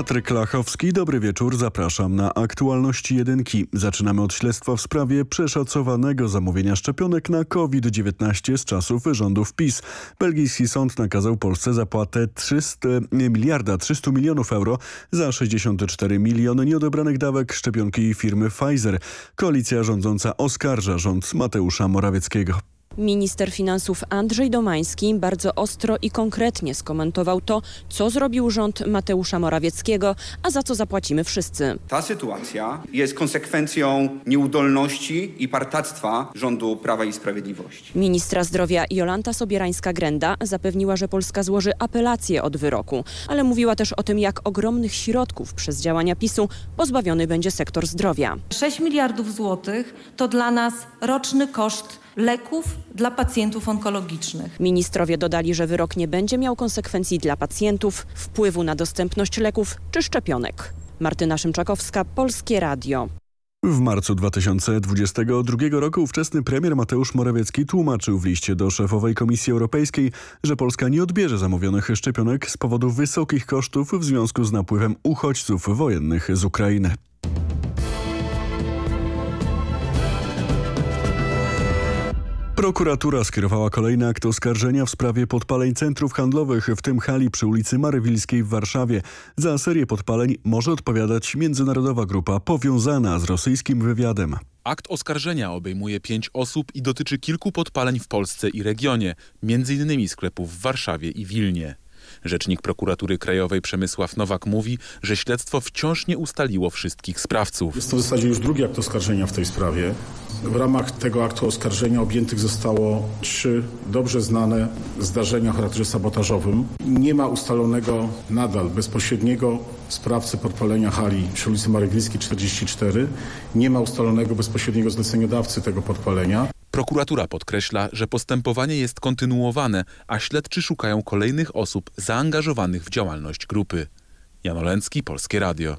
Patryk Lachowski, dobry wieczór, zapraszam na aktualności jedynki. Zaczynamy od śledztwa w sprawie przeszacowanego zamówienia szczepionek na COVID-19 z czasów rządów PiS. Belgijski sąd nakazał Polsce zapłatę 300 miliarda 300 milionów euro za 64 miliony nieodebranych dawek szczepionki firmy Pfizer. Koalicja rządząca oskarża rząd Mateusza Morawieckiego. Minister finansów Andrzej Domański bardzo ostro i konkretnie skomentował to, co zrobił rząd Mateusza Morawieckiego, a za co zapłacimy wszyscy. Ta sytuacja jest konsekwencją nieudolności i partactwa rządu Prawa i Sprawiedliwości. Ministra zdrowia Jolanta Sobierańska-Grenda zapewniła, że Polska złoży apelację od wyroku, ale mówiła też o tym, jak ogromnych środków przez działania PiSu pozbawiony będzie sektor zdrowia. 6 miliardów złotych to dla nas roczny koszt leków dla pacjentów onkologicznych. Ministrowie dodali, że wyrok nie będzie miał konsekwencji dla pacjentów, wpływu na dostępność leków czy szczepionek. Martyna Szymczakowska, Polskie Radio. W marcu 2022 roku ówczesny premier Mateusz Morawiecki tłumaczył w liście do szefowej Komisji Europejskiej, że Polska nie odbierze zamówionych szczepionek z powodu wysokich kosztów w związku z napływem uchodźców wojennych z Ukrainy. Prokuratura skierowała kolejny akt oskarżenia w sprawie podpaleń centrów handlowych, w tym hali przy ulicy Marywilskiej w Warszawie. Za serię podpaleń może odpowiadać międzynarodowa grupa powiązana z rosyjskim wywiadem. Akt oskarżenia obejmuje pięć osób i dotyczy kilku podpaleń w Polsce i regionie, m.in. sklepów w Warszawie i Wilnie. Rzecznik prokuratury krajowej Przemysław Nowak mówi, że śledztwo wciąż nie ustaliło wszystkich sprawców. Jest to w zasadzie już drugi akt oskarżenia w tej sprawie. W ramach tego aktu oskarżenia objętych zostało trzy dobrze znane zdarzenia o charakterze sabotażowym. Nie ma ustalonego nadal bezpośredniego sprawcy podpalenia hali przy ulicy Maryglickiej 44. Nie ma ustalonego bezpośredniego zleceniodawcy tego podpalenia. Prokuratura podkreśla, że postępowanie jest kontynuowane, a śledczy szukają kolejnych osób zaangażowanych w działalność grupy. Jan Olęcki, Polskie Radio.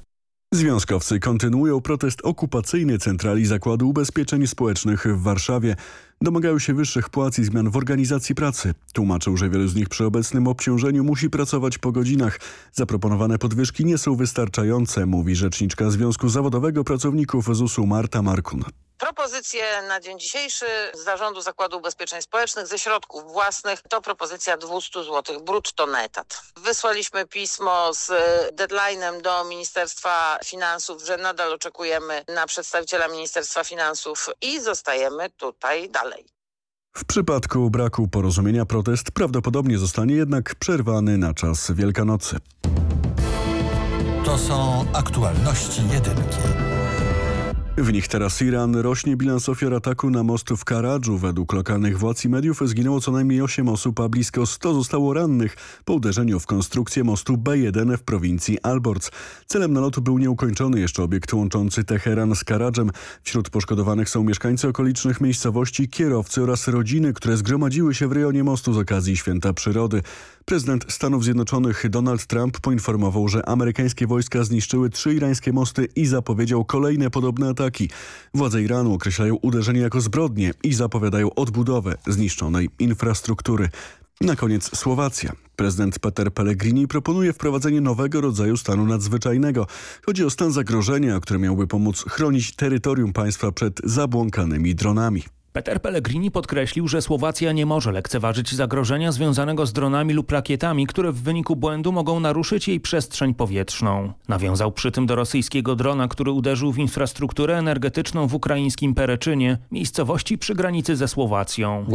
Związkowcy kontynuują protest okupacyjny centrali Zakładu Ubezpieczeń Społecznych w Warszawie. Domagają się wyższych płac i zmian w organizacji pracy. Tłumaczył, że wielu z nich przy obecnym obciążeniu musi pracować po godzinach. Zaproponowane podwyżki nie są wystarczające, mówi rzeczniczka Związku Zawodowego Pracowników ZUS-u Marta Markun. Propozycje na dzień dzisiejszy z Zarządu Zakładu Ubezpieczeń Społecznych ze środków własnych to propozycja 200 zł brutto na etat. Wysłaliśmy pismo z deadline'em do Ministerstwa Finansów, że nadal oczekujemy na przedstawiciela Ministerstwa Finansów i zostajemy tutaj dalej. W przypadku braku porozumienia protest prawdopodobnie zostanie jednak przerwany na czas Wielkanocy. To są aktualności jedynki. W nich teraz Iran rośnie bilans ofiar ataku na most w Karadżu. Według lokalnych władz i mediów zginęło co najmniej 8 osób, a blisko 100 zostało rannych po uderzeniu w konstrukcję mostu B1 w prowincji Alborz. Celem nalotu był nieukończony jeszcze obiekt łączący Teheran z Karadżem. Wśród poszkodowanych są mieszkańcy okolicznych miejscowości, kierowcy oraz rodziny, które zgromadziły się w rejonie mostu z okazji Święta Przyrody. Prezydent Stanów Zjednoczonych Donald Trump poinformował, że amerykańskie wojska zniszczyły trzy irańskie mosty i zapowiedział kolejne podobne ataki. Władze Iranu określają uderzenie jako zbrodnie i zapowiadają odbudowę zniszczonej infrastruktury. Na koniec Słowacja. Prezydent Peter Pellegrini proponuje wprowadzenie nowego rodzaju stanu nadzwyczajnego. Chodzi o stan zagrożenia, który miałby pomóc chronić terytorium państwa przed zabłąkanymi dronami. Peter Pellegrini podkreślił, że Słowacja nie może lekceważyć zagrożenia związanego z dronami lub rakietami, które w wyniku błędu mogą naruszyć jej przestrzeń powietrzną. Nawiązał przy tym do rosyjskiego drona, który uderzył w infrastrukturę energetyczną w ukraińskim Pereczynie, miejscowości przy granicy ze Słowacją.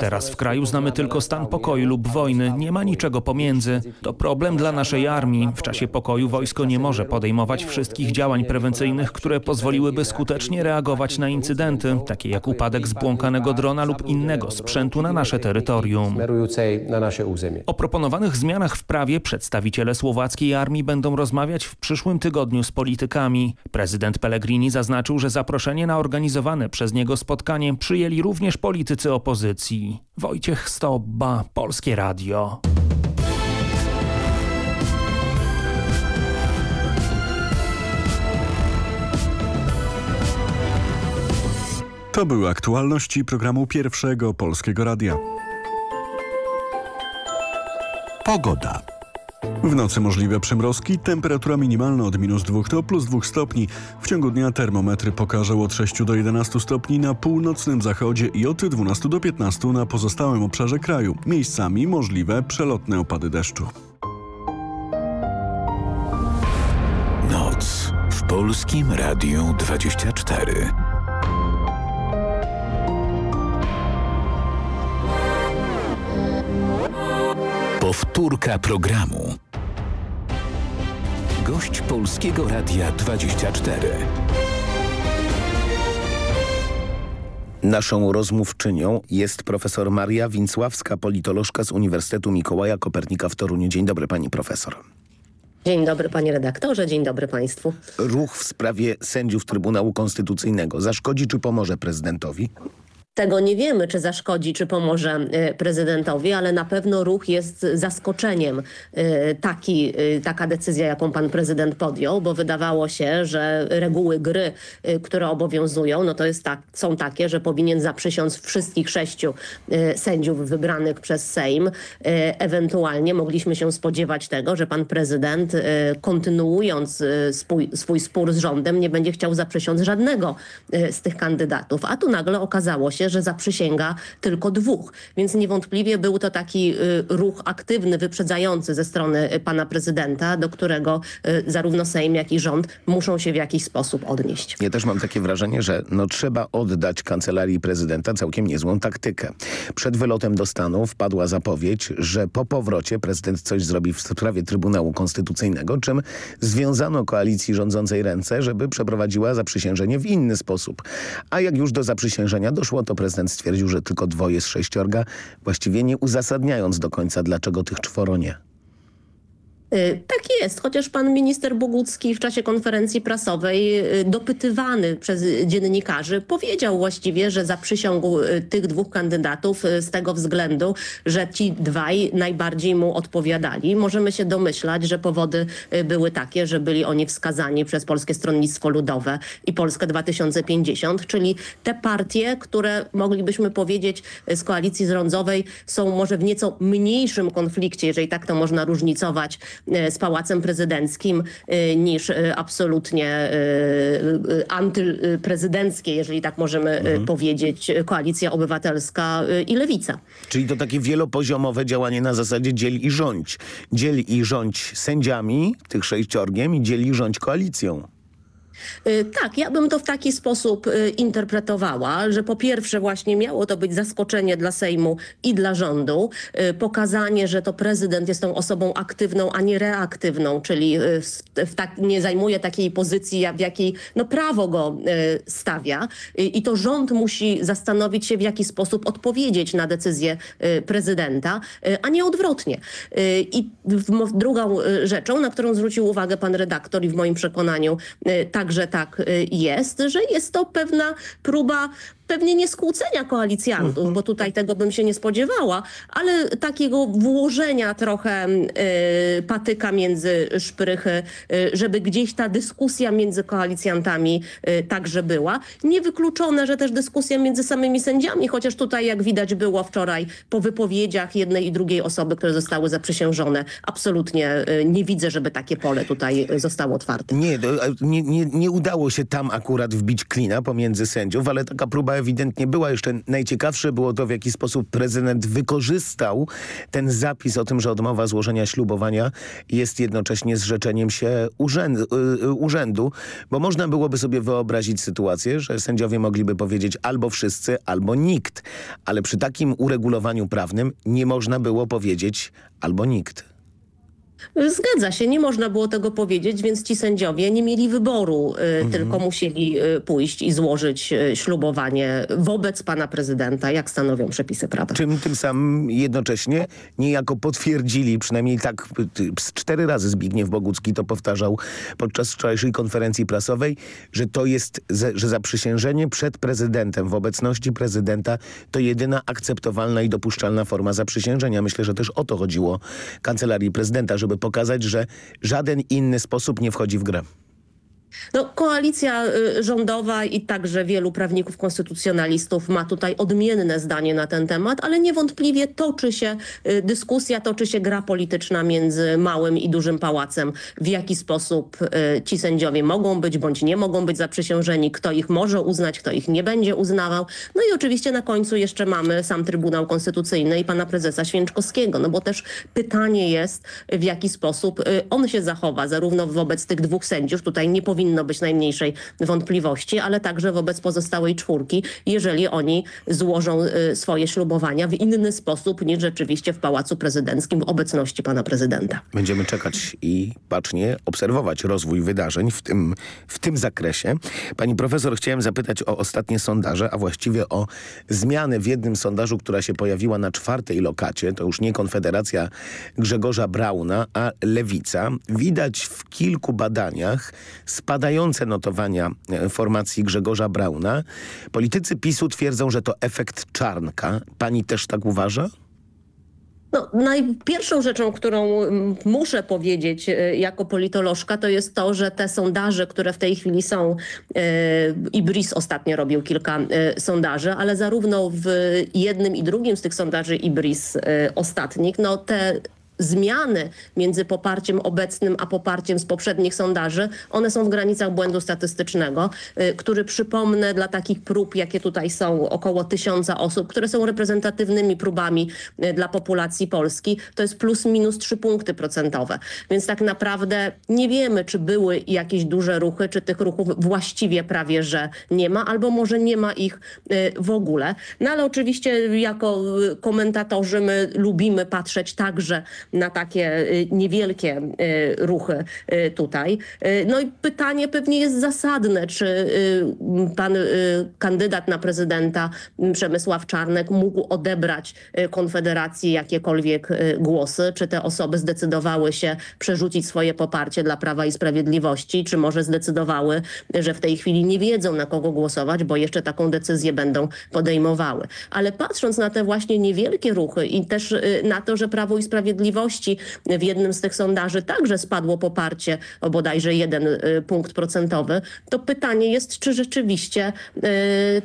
Teraz w kraju znamy tylko stan pokoju lub wojny, nie ma niczego pomiędzy. To problem dla naszej armii. W czasie pokoju wojsko nie może podejmować wszystkich działań prewencyjnych, które pozwoliłyby skutecznie reagować na incydenty, takie jak upadek zbłąkanego drona lub innego sprzętu na nasze terytorium. O proponowanych zmianach w prawie przedstawiciele słowackiej armii będą rozmawiać w przyszłym tygodniu z politykami. Prezydent Pellegrini zaznaczył, że zaproszenie na organizowane przez niego spotkanie przyjęli również politycy opozycji. Wojciech Stobba, Polskie Radio. To były aktualności programu Pierwszego Polskiego Radia. Pogoda. W nocy możliwe przymrozki, temperatura minimalna od minus 2 do plus 2 stopni. W ciągu dnia termometry pokażą od 6 do 11 stopni na północnym zachodzie i od 12 do 15 na pozostałym obszarze kraju. Miejscami możliwe przelotne opady deszczu. Noc w Polskim Radiu 24. Powtórka programu. Gość Polskiego Radia 24. Naszą rozmówczynią jest profesor Maria Wincławska, politolożka z Uniwersytetu Mikołaja Kopernika w Toruniu. Dzień dobry pani profesor. Dzień dobry panie redaktorze, dzień dobry państwu. Ruch w sprawie sędziów Trybunału Konstytucyjnego zaszkodzi czy pomoże prezydentowi? Tego nie wiemy, czy zaszkodzi, czy pomoże e, prezydentowi, ale na pewno ruch jest zaskoczeniem e, taki, e, taka decyzja, jaką pan prezydent podjął, bo wydawało się, że reguły gry, które obowiązują, no to jest tak, są takie, że powinien zaprzysiąc wszystkich sześciu sędziów wybranych przez Sejm. Ewentualnie mogliśmy się spodziewać tego, że pan prezydent kontynuując swój, swój spór z rządem nie będzie chciał zaprzysiąc żadnego z tych kandydatów. A tu nagle okazało się, że zaprzysięga tylko dwóch. Więc niewątpliwie był to taki y, ruch aktywny, wyprzedzający ze strony y, pana prezydenta, do którego y, zarówno Sejm, jak i rząd muszą się w jakiś sposób odnieść. Ja też mam takie wrażenie, że no, trzeba oddać kancelarii prezydenta całkiem niezłą taktykę. Przed wylotem do Stanów padła zapowiedź, że po powrocie prezydent coś zrobi w sprawie Trybunału Konstytucyjnego, czym związano koalicji rządzącej ręce, żeby przeprowadziła zaprzysiężenie w inny sposób. A jak już do zaprzysiężenia doszło, to prezydent stwierdził, że tylko dwoje z sześciorga, właściwie nie uzasadniając do końca, dlaczego tych czworo nie. Y, tak jest, chociaż pan minister Bogucki w czasie konferencji prasowej y, dopytywany przez dziennikarzy powiedział właściwie, że zaprzysiągł y, tych dwóch kandydatów z tego względu, że ci dwaj najbardziej mu odpowiadali. Możemy się domyślać, że powody były takie, że byli oni wskazani przez Polskie Stronnictwo Ludowe i Polskę 2050, czyli te partie, które moglibyśmy powiedzieć z koalicji rządzowej są może w nieco mniejszym konflikcie, jeżeli tak to można różnicować, z Pałacem Prezydenckim e, niż e, absolutnie antyprezydenckie, jeżeli tak możemy mhm. powiedzieć, Koalicja Obywatelska i Lewica. Czyli to takie wielopoziomowe działanie na zasadzie dziel i rządź. Dziel i rządź sędziami, tych sześciorgiem i dziel i rządź koalicją. Y, tak, ja bym to w taki sposób y, interpretowała, że po pierwsze właśnie miało to być zaskoczenie dla Sejmu i dla rządu, y, pokazanie, że to prezydent jest tą osobą aktywną, a nie reaktywną, czyli tak, nie zajmuje takiej pozycji, w jakiej no, prawo go stawia i to rząd musi zastanowić się, w jaki sposób odpowiedzieć na decyzję prezydenta, a nie odwrotnie. I drugą rzeczą, na którą zwrócił uwagę pan redaktor i w moim przekonaniu tak że tak y, jest, że jest to pewna próba pewnie nie skłócenia koalicjantów, bo tutaj tego bym się nie spodziewała, ale takiego włożenia trochę y, patyka między szprychy, y, żeby gdzieś ta dyskusja między koalicjantami y, także była. Niewykluczone, że też dyskusja między samymi sędziami, chociaż tutaj jak widać było wczoraj po wypowiedziach jednej i drugiej osoby, które zostały zaprzysiężone, absolutnie y, nie widzę, żeby takie pole tutaj zostało otwarte. Nie, nie, nie, nie udało się tam akurat wbić klina pomiędzy sędziów, ale taka próba ewidentnie była. Jeszcze najciekawsze było to, w jaki sposób prezydent wykorzystał ten zapis o tym, że odmowa złożenia ślubowania jest jednocześnie zrzeczeniem się urzędu, y, y, urzędu, bo można byłoby sobie wyobrazić sytuację, że sędziowie mogliby powiedzieć albo wszyscy, albo nikt. Ale przy takim uregulowaniu prawnym nie można było powiedzieć albo nikt. Zgadza się, nie można było tego powiedzieć, więc ci sędziowie nie mieli wyboru, y, mhm. tylko musieli y, pójść i złożyć y, ślubowanie wobec pana prezydenta, jak stanowią przepisy prawa. Czym tym samym jednocześnie niejako potwierdzili, przynajmniej tak cztery razy Zbigniew Bogucki to powtarzał podczas wczorajszej konferencji prasowej, że to jest, że zaprzysiężenie przed prezydentem w obecności prezydenta to jedyna akceptowalna i dopuszczalna forma zaprzysiężenia. Myślę, że też o to chodziło kancelarii prezydenta, żeby żeby pokazać, że żaden inny sposób nie wchodzi w grę. No, koalicja y, rządowa i także wielu prawników konstytucjonalistów ma tutaj odmienne zdanie na ten temat, ale niewątpliwie toczy się y, dyskusja, toczy się gra polityczna między małym i dużym pałacem. W jaki sposób y, ci sędziowie mogą być bądź nie mogą być zaprzysiężeni, kto ich może uznać, kto ich nie będzie uznawał. No i oczywiście na końcu jeszcze mamy sam Trybunał Konstytucyjny i pana prezesa Święczkowskiego, no bo też pytanie jest, w jaki sposób on się zachowa, zarówno wobec tych dwóch sędziów, tutaj nie powinno być najmniejszej wątpliwości, ale także wobec pozostałej czwórki, jeżeli oni złożą y, swoje ślubowania w inny sposób niż rzeczywiście w Pałacu Prezydenckim w obecności pana prezydenta. Będziemy czekać i bacznie obserwować rozwój wydarzeń w tym, w tym zakresie. Pani profesor, chciałem zapytać o ostatnie sondaże, a właściwie o zmianę w jednym sondażu, która się pojawiła na czwartej lokacie. To już nie Konfederacja Grzegorza Brauna, a Lewica. Widać w kilku badaniach spadające notowania e, formacji Grzegorza Brauna. Politycy PiSu twierdzą, że to efekt Czarnka. Pani też tak uważa? No, najpierwszą rzeczą, którą muszę powiedzieć e, jako politolożka, to jest to, że te sondaże, które w tej chwili są, e, i BRIS ostatnio robił kilka sondaży, ale zarówno w jednym i drugim z tych sondaży i BRIS ostatnich, no te zmiany między poparciem obecnym a poparciem z poprzednich sondaży, one są w granicach błędu statystycznego, y, który przypomnę dla takich prób, jakie tutaj są, około tysiąca osób, które są reprezentatywnymi próbami y, dla populacji Polski, to jest plus minus trzy punkty procentowe. Więc tak naprawdę nie wiemy, czy były jakieś duże ruchy, czy tych ruchów właściwie prawie, że nie ma, albo może nie ma ich y, w ogóle. No ale oczywiście jako komentatorzy my lubimy patrzeć także na takie y, niewielkie y, ruchy y, tutaj. No i pytanie pewnie jest zasadne, czy pan kandydat na prezydenta Przemysław Czarnek mógł odebrać Konfederacji jakiekolwiek głosy, czy te osoby zdecydowały się przerzucić swoje poparcie dla Prawa i Sprawiedliwości, czy może zdecydowały, że w tej chwili nie wiedzą na kogo głosować, bo jeszcze taką decyzję będą podejmowały. Ale patrząc na te właśnie niewielkie ruchy i też na to, że Prawo i Sprawiedliwość w jednym z tych sondaży także spadło poparcie o bodajże jeden y, punkt procentowy, to pytanie jest, czy rzeczywiście y,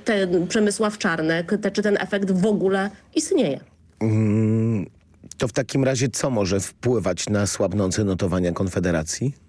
ten Przemysław Czarnek, te, czy ten efekt w ogóle istnieje. Mm, to w takim razie co może wpływać na słabnące notowania Konfederacji?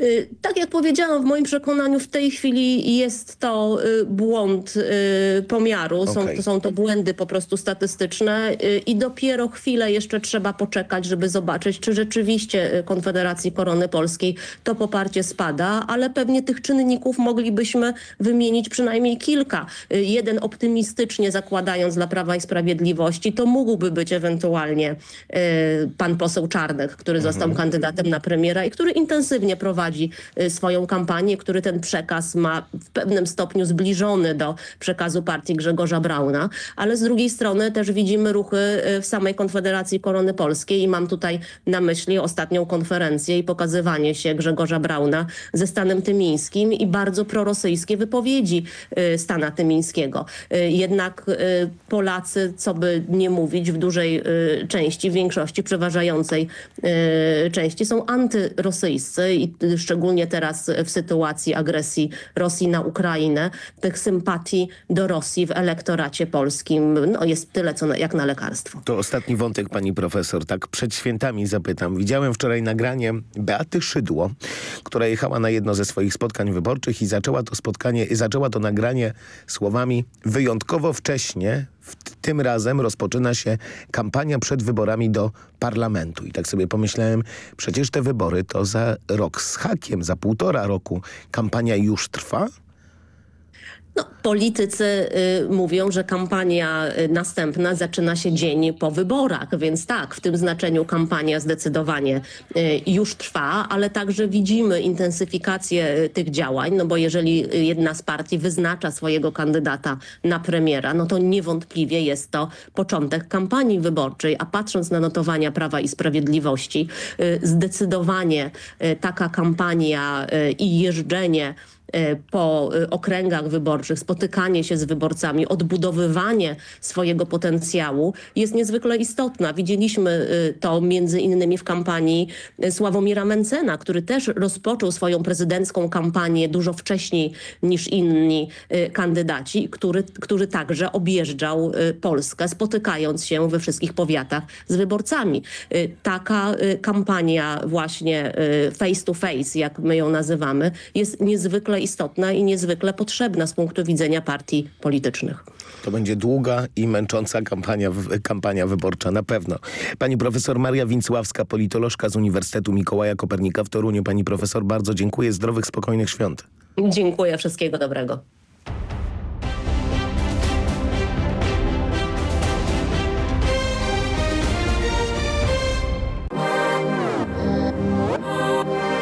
Y, tak jak powiedziałam, w moim przekonaniu w tej chwili jest to y, błąd y, pomiaru, są, Okej. są to błędy po prostu statystyczne i dopiero chwilę jeszcze trzeba poczekać, żeby zobaczyć, czy rzeczywiście Konfederacji Korony Polskiej to poparcie spada, ale pewnie tych czynników moglibyśmy wymienić przynajmniej kilka. Jeden optymistycznie zakładając dla Prawa i Sprawiedliwości, to mógłby być ewentualnie pan poseł Czarnek, który został kandydatem na premiera i który intensywnie prowadzi prowadzi y, swoją kampanię, który ten przekaz ma w pewnym stopniu zbliżony do przekazu partii Grzegorza Brauna, ale z drugiej strony też widzimy ruchy y, w samej Konfederacji Korony Polskiej i mam tutaj na myśli ostatnią konferencję i pokazywanie się Grzegorza Brauna ze Stanem Tymińskim i bardzo prorosyjskie wypowiedzi y, Stana Tymińskiego. Jednak Polacy, co by nie mówić, w dużej części, w większości przeważającej części są antyrosyjscy i szczególnie teraz w sytuacji agresji Rosji na Ukrainę, tych sympatii do Rosji w elektoracie polskim no, jest tyle, co na, jak na lekarstwo. To ostatni wątek, pani profesor. Tak przed świętami zapytam. Widziałem wczoraj nagranie Beaty Szydło, która jechała na jedno ze swoich spotkań wyborczych i zaczęła to spotkanie, zaczęła to nagranie słowami wyjątkowo wcześnie tym razem rozpoczyna się kampania przed wyborami do parlamentu. I tak sobie pomyślałem, przecież te wybory to za rok z hakiem, za półtora roku kampania już trwa? No, politycy y, mówią, że kampania y, następna zaczyna się dzień po wyborach, więc tak, w tym znaczeniu kampania zdecydowanie y, już trwa, ale także widzimy intensyfikację y, tych działań, no bo jeżeli y, jedna z partii wyznacza swojego kandydata na premiera, no to niewątpliwie jest to początek kampanii wyborczej, a patrząc na notowania Prawa i Sprawiedliwości, y, zdecydowanie taka kampania i jeżdżenie po e, okręgach wyborczych, spotykanie się z wyborcami, odbudowywanie swojego potencjału jest niezwykle istotna. Widzieliśmy e, to między innymi w kampanii Sławomira Mencena, który też rozpoczął swoją prezydencką kampanię dużo wcześniej niż inni kandydaci, który, który także objeżdżał Polskę, spotykając się we wszystkich powiatach z wyborcami. Taka kampania właśnie face to face, jak my ją nazywamy, jest niezwykle istotna i niezwykle potrzebna z punktu widzenia partii politycznych. To będzie długa i męcząca kampania, kampania wyborcza, na pewno. Pani profesor Maria Wincławska, politolożka z Uniwersytetu Mikołaja Kopernika w Toruniu. Pani profesor, bardzo dziękuję. Zdrowych, spokojnych świąt. Dziękuję, wszystkiego dobrego.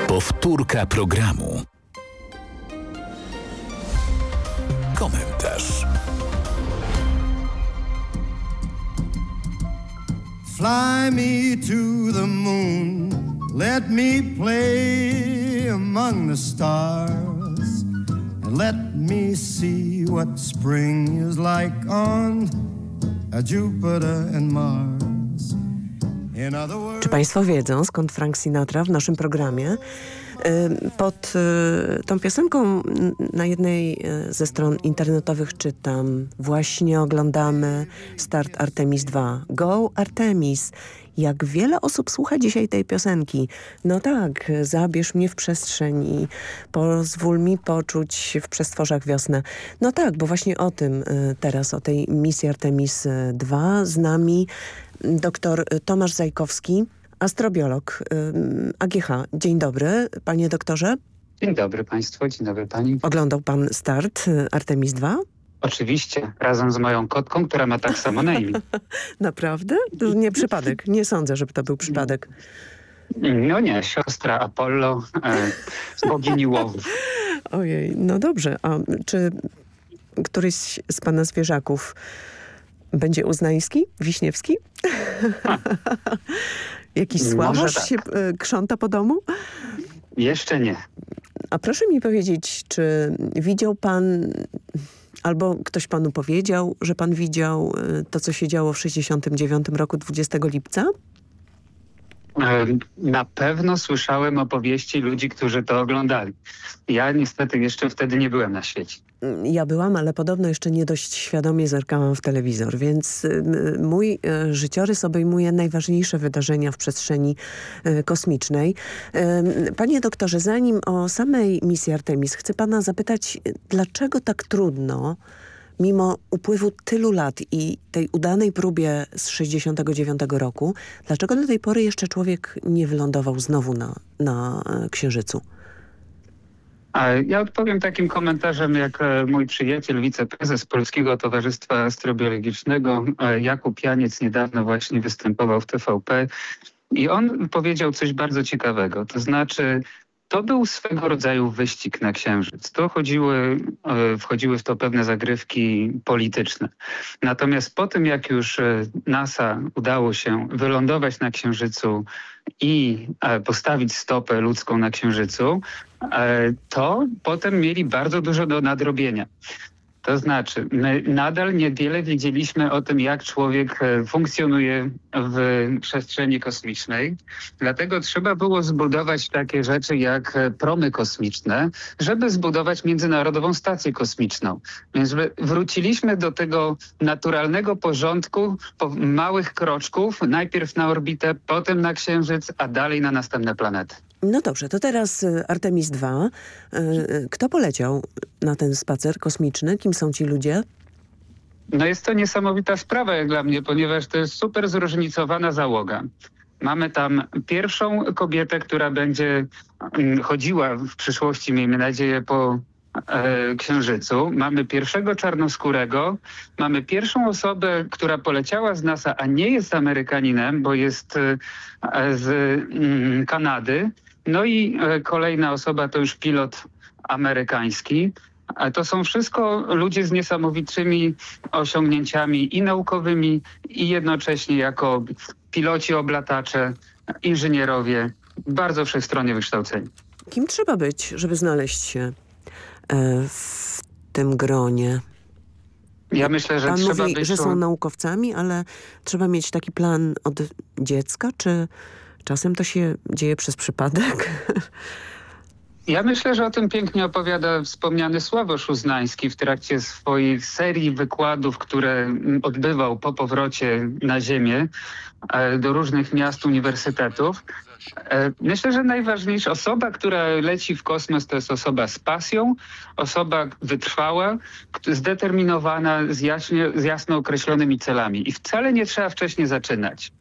Powtórka programu. Komentarz. Fly me to the moon, let me play among the stars, and let me see what spring is like on uh, Jupiter and Mars. In other words, Czy Państwo wiedzą, skąd Frank Sinatra w naszym programie? Y, Pod y, tą piosenką na jednej y, ze stron internetowych czytam Właśnie oglądamy start Artemis 2. Go Artemis! Jak wiele osób słucha dzisiaj tej piosenki. No tak, zabierz mnie w przestrzeń i pozwól mi poczuć w przestworzach wiosnę. No tak, bo właśnie o tym teraz, o tej misji Artemis y, 2 z nami dr Tomasz Zajkowski, astrobiolog AGH. Dzień dobry, panie doktorze. Dzień dobry Państwu, dzień dobry Pani. Oglądał pan start y, Artemis 2? Oczywiście, razem z moją kotką, która ma tak samo na imię. Naprawdę? To nie przypadek. Nie sądzę, żeby to był przypadek. No nie, siostra Apollo e, z bogini łowów. Ojej, no dobrze. A czy któryś z pana zwierzaków będzie uznański? Wiśniewski? Jakiś Może sławarz tak. się y, krząta po domu? Jeszcze nie. A proszę mi powiedzieć, czy widział pan, albo ktoś panu powiedział, że pan widział y, to, co się działo w 69 roku 20 lipca? E, Na pewno słyszałem opowieści ludzi, którzy to oglądali. Ja niestety jeszcze wtedy nie byłem na świecie. Ja byłam, ale podobno jeszcze nie dość świadomie zerkałam w telewizor, więc y, mój y, życiorys obejmuje najważniejsze wydarzenia w przestrzeni y, kosmicznej. Panie doktorze, zanim o samej misji Artemis, chcę pana zapytać, dlaczego tak trudno, mimo upływu tylu lat i tej udanej próbie z 69 roku, dlaczego do tej pory jeszcze człowiek nie wylądował znowu na, na e, Księżycu? Ja odpowiem takim komentarzem jak e, mój przyjaciel, wiceprezes Polskiego Towarzystwa Astrobiologicznego e, Jakub Janiec niedawno właśnie występował w TVP i on powiedział coś bardzo ciekawego. To znaczy to był swego rodzaju wyścig na Księżyc. To chodziły, e, wchodziły w to pewne zagrywki polityczne. Natomiast po tym, jak już e, NASA udało się wylądować na Księżycu i e, postawić stopę ludzką na Księżycu, to potem mieli bardzo dużo do nadrobienia. To znaczy, nadal niewiele wiedzieliśmy o tym, jak człowiek e, funkcjonuje w przestrzeni kosmicznej. Dlatego trzeba było zbudować takie rzeczy jak e, promy kosmiczne, żeby zbudować Międzynarodową Stację Kosmiczną. Więc my wróciliśmy do tego naturalnego porządku po małych kroczków, najpierw na orbitę, potem na Księżyc, a dalej na następne planety. No dobrze, to teraz y, Artemis II. Y, y, Kto poleciał na ten spacer kosmiczny? Kim są ci ludzie? No jest to niesamowita sprawa jak dla mnie, ponieważ to jest super zróżnicowana załoga. Mamy tam pierwszą kobietę, która będzie mm, chodziła w przyszłości, miejmy nadzieję, po e, Księżycu. Mamy pierwszego czarnoskórego. Mamy pierwszą osobę, która poleciała z NASA, a nie jest Amerykaninem, bo jest e, z mm, Kanady. No i e, kolejna osoba to już pilot amerykański. A to są wszystko ludzie z niesamowitymi osiągnięciami i naukowymi, i jednocześnie jako piloci, oblatacze, inżynierowie, bardzo wszechstronnie wykształceni. Kim trzeba być, żeby znaleźć się w tym gronie? Ja myślę, że Pan trzeba mówi, być że są naukowcami, ale trzeba mieć taki plan od dziecka, czy czasem to się dzieje przez przypadek? Ja myślę, że o tym pięknie opowiada wspomniany Sławosz Uznański w trakcie swojej serii wykładów, które odbywał po powrocie na Ziemię e, do różnych miast, uniwersytetów. E, Myślę, że najważniejsza osoba, która leci w kosmos, to jest osoba z pasją, osoba wytrwała, zdeterminowana, z, jaśnie, z jasno określonymi celami. I wcale nie trzeba wcześniej zaczynać.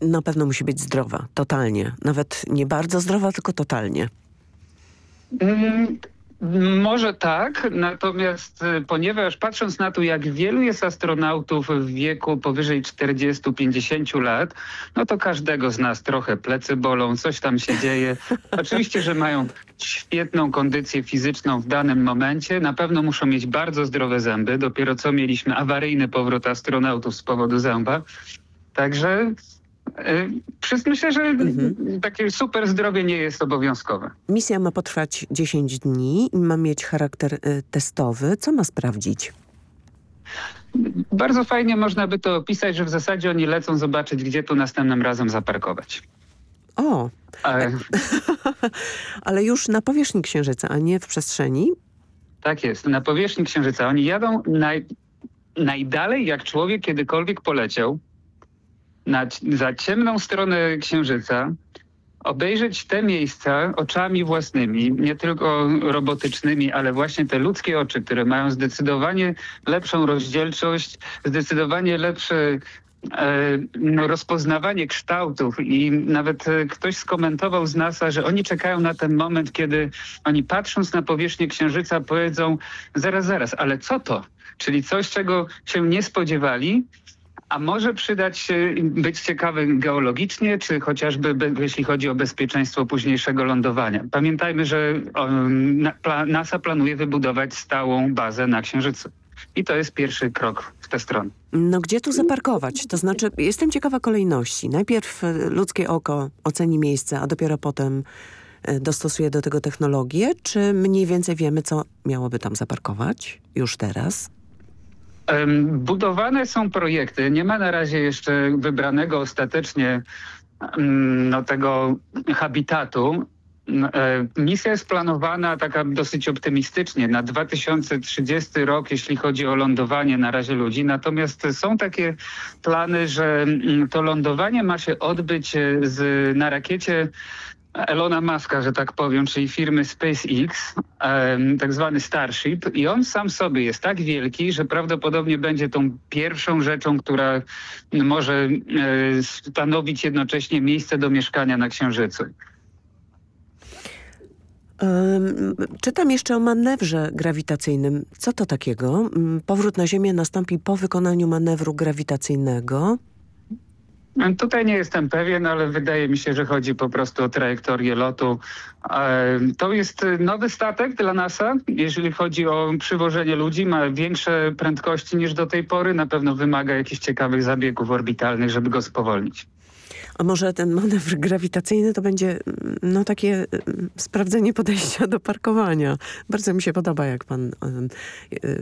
Na pewno musi być zdrowa, totalnie. Nawet nie bardzo zdrowa, tylko totalnie. Mm, Może tak, natomiast y, ponieważ patrząc na to, jak wielu jest astronautów w wieku powyżej 40-50 lat, no to każdego z nas trochę plecy bolą, coś tam się dzieje. Oczywiście, że mają świetną kondycję fizyczną w danym momencie, na pewno muszą mieć bardzo zdrowe zęby. Dopiero co mieliśmy awaryjny powrót astronautów z powodu zęba. Także myślę, że takie super zdrowie nie jest obowiązkowe. Misja ma potrwać 10 dni i ma mieć charakter y, testowy. Co ma sprawdzić? Bardzo fajnie można by to opisać, że w zasadzie oni lecą zobaczyć, gdzie tu następnym razem zaparkować. O, E, ale już na powierzchni Księżyca, a nie w przestrzeni? tak jest, na powierzchni Księżyca. Oni jadą naj, najdalej, jak człowiek kiedykolwiek poleciał, na, za ciemną stronę Księżyca, obejrzeć te miejsca oczami własnymi, nie tylko robotycznymi, ale właśnie te ludzkie oczy, które mają zdecydowanie lepszą rozdzielczość, zdecydowanie lepsze e, no, rozpoznawanie kształtów i nawet e, ktoś skomentował z NASA, że oni czekają na ten moment, kiedy oni patrząc na powierzchnię Księżyca powiedzą zaraz, zaraz, ale co to? Czyli coś, czego się nie spodziewali, a może przydać się, być ciekawym geologicznie, czy chociażby be, jeśli chodzi o bezpieczeństwo późniejszego lądowania. Pamiętajmy, że pla, NASA planuje wybudować stałą bazę na Księżycu. I to jest pierwszy krok w tę stronę. No gdzie tu zaparkować? To znaczy, jestem ciekawa kolejności. Najpierw y, ludzkie oko oceni miejsce, a dopiero potem y, dostosuje do tego technologię. Czy mniej więcej wiemy, co miałoby tam zaparkować już teraz? Budowane są projekty. Nie ma na razie jeszcze wybranego ostatecznie no, tego habitatu. E, Misja jest planowana taka dosyć optymistycznie na 2030 rok, jeśli chodzi o lądowanie na razie ludzi. Natomiast są takie plany, że mm, to lądowanie ma się odbyć e, z, na rakiecie Elona Muska, że tak powiem, czyli firmy SpaceX, tak zwany Starship i on sam sobie jest tak wielki, że prawdopodobnie będzie tą pierwszą rzeczą, która może e, stanowić jednocześnie miejsce do mieszkania na Księżycu. Czytam jeszcze o manewrze grawitacyjnym. Co to takiego? Ym, Powrót na Ziemię nastąpi po wykonaniu manewru grawitacyjnego. Tutaj nie jestem pewien, ale wydaje mi się, że chodzi po prostu o trajektorię lotu. To jest nowy statek dla NASA, jeżeli chodzi o przywożenie ludzi. Ma większe prędkości niż do tej pory. Na pewno wymaga jakichś ciekawych zabiegów orbitalnych, żeby go spowolnić. A może ten manewr grawitacyjny to będzie mm, no, takie mm, sprawdzenie podejścia do parkowania. Bardzo mi się podoba, jak pan y,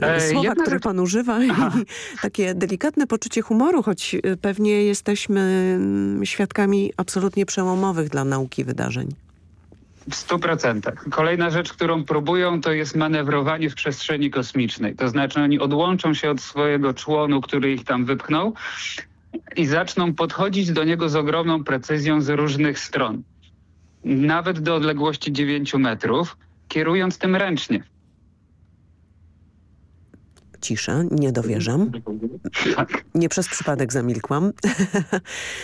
E, słowa, jedna które pan używa i takie delikatne poczucie humoru, choć y, pewnie jesteśmy mm, świadkami absolutnie przełomowych dla nauki wydarzeń. W stu procentach. Kolejna rzecz, którą próbują, to jest manewrowanie w przestrzeni kosmicznej. To znaczy oni odłączą się od swojego członu, który ich tam wypchnął i zaczną podchodzić do niego z ogromną precyzją z różnych stron. Nawet do odległości 9 metrów, kierując tym ręcznie. Cisza, nie dowierzam. Nie przez przypadek zamilkłam.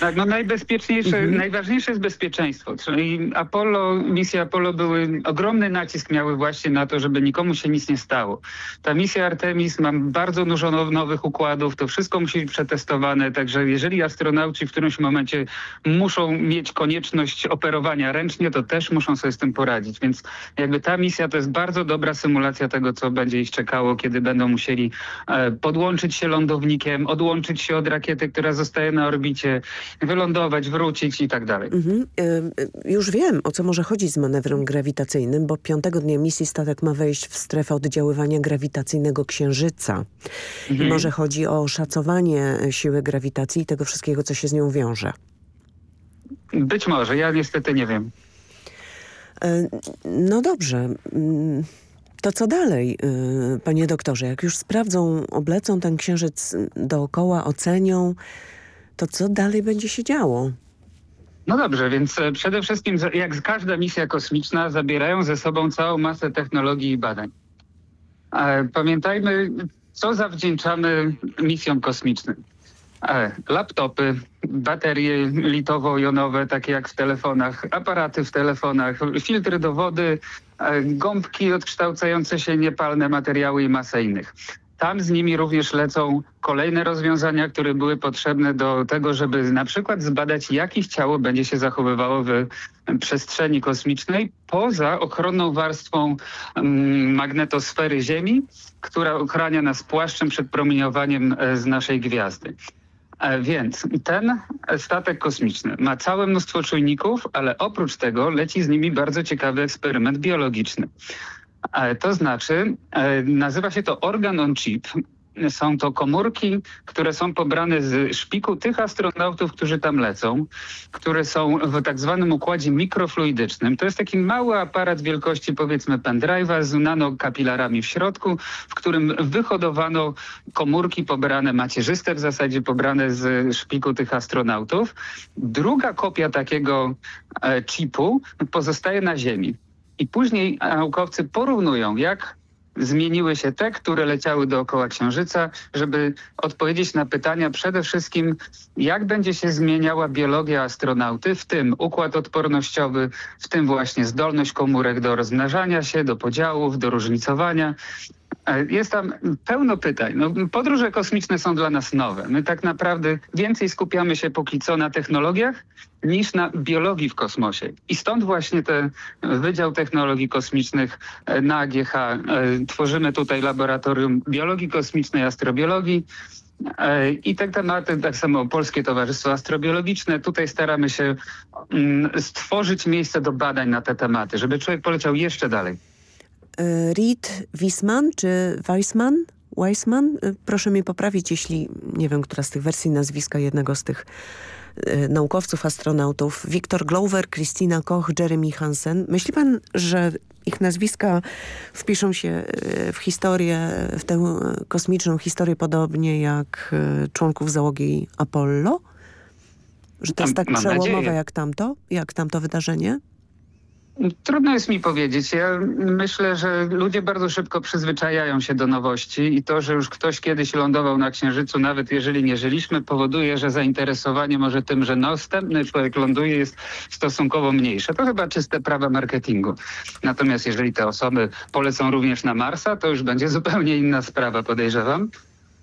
Tak, no najbezpieczniejsze, najważniejsze jest bezpieczeństwo. Czyli Apollo, misja Apollo były, ogromny nacisk miały właśnie na to, żeby nikomu się nic nie stało. Ta misja Artemis ma bardzo dużo now- nowych układów, to wszystko musi być przetestowane, także jeżeli astronauci w którymś momencie muszą mieć konieczność operowania ręcznie, to też muszą sobie z tym poradzić. Więc jakby ta misja to jest bardzo dobra symulacja tego, co będzie ich czekało, kiedy będą musieli czyli e, podłączyć się lądownikiem, odłączyć się od rakiety, która zostaje na orbicie, wylądować, wrócić i tak dalej. Mhm. Y, Już wiem, o co może chodzić z manewrem grawitacyjnym, bo piątego dnia misji statek ma wejść w strefę oddziaływania grawitacyjnego Księżyca. Mhm. może chodzi o szacowanie siły grawitacji i tego wszystkiego, co się z nią wiąże. Być może, ja niestety nie wiem. E, No dobrze. To co dalej, y, panie doktorze? Jak już sprawdzą, oblecą ten księżyc dookoła, ocenią, to co dalej będzie się działo? No dobrze, więc e, przede wszystkim jak każda misja kosmiczna zabierają ze sobą całą masę technologii i badań. E, Pamiętajmy, co zawdzięczamy misjom kosmicznym. Laptopy, baterie litowo-jonowe, takie jak w telefonach, aparaty w telefonach, filtry do wody, gąbki odkształcające się niepalne materiały i masa innych. Tam z nimi również lecą kolejne rozwiązania, które były potrzebne do tego, żeby na przykład zbadać, jakich ciało będzie się zachowywało w przestrzeni kosmicznej poza ochronną warstwą mm, magnetosfery Ziemi, która ochrania nas płaszczem przed promieniowaniem e, z naszej gwiazdy. E, Więc ten statek kosmiczny ma całe mnóstwo czujników, ale oprócz tego leci z nimi bardzo ciekawy eksperyment biologiczny. E, To znaczy, e, nazywa się to organ on chip. Są to komórki, które są pobrane z szpiku tych astronautów, którzy tam lecą, które są w tak zwanym układzie mikrofluidycznym. To jest taki mały aparat wielkości powiedzmy pendrive'a z nanokapilarami w środku, w którym wyhodowano komórki pobrane, macierzyste w zasadzie pobrane z szpiku tych astronautów. Druga kopia takiego e, chipu pozostaje na Ziemi. I później naukowcy porównują, jak zmieniły się te, które leciały dookoła Księżyca, żeby odpowiedzieć na pytania przede wszystkim, jak będzie się zmieniała biologia astronauty, w tym układ odpornościowy, w tym właśnie zdolność komórek do rozmnażania się, do podziałów, do różnicowania. E, Jest tam pełno pytań. No, podróże kosmiczne są dla nas nowe. My tak naprawdę więcej skupiamy się póki co na technologiach niż na biologii w kosmosie. I stąd właśnie ten Wydział Technologii Kosmicznych e, na AGH. e, Tworzymy tutaj Laboratorium Biologii Kosmicznej, Astrobiologii. E, I te tematy, tak samo Polskie Towarzystwo Astrobiologiczne, tutaj staramy się mm, stworzyć miejsce do badań na te tematy, żeby człowiek poleciał jeszcze dalej. Reed Wiesman czy Weissman? Weissman? Proszę mnie poprawić, jeśli nie wiem, która z tych wersji nazwiska jednego z tych naukowców, astronautów. Wiktor Glover, Christina Koch, Jeremy Hansen. Myśli pan, że ich nazwiska wpiszą się y, w historię, w tę y, kosmiczną historię podobnie jak y, członków załogi Apollo? Że to jest tak przełomowe nadzieję. jak tamto? Jak tamto wydarzenie? Trudno jest mi powiedzieć. Ja myślę, że ludzie bardzo szybko przyzwyczajają się do nowości i to, że już ktoś kiedyś lądował na Księżycu, nawet jeżeli nie żyliśmy, powoduje, że zainteresowanie może tym, że następny człowiek ląduje jest stosunkowo mniejsze. To chyba czyste prawa marketingu. Natomiast jeżeli te osoby polecą również na Marsa, to już będzie zupełnie inna sprawa, podejrzewam.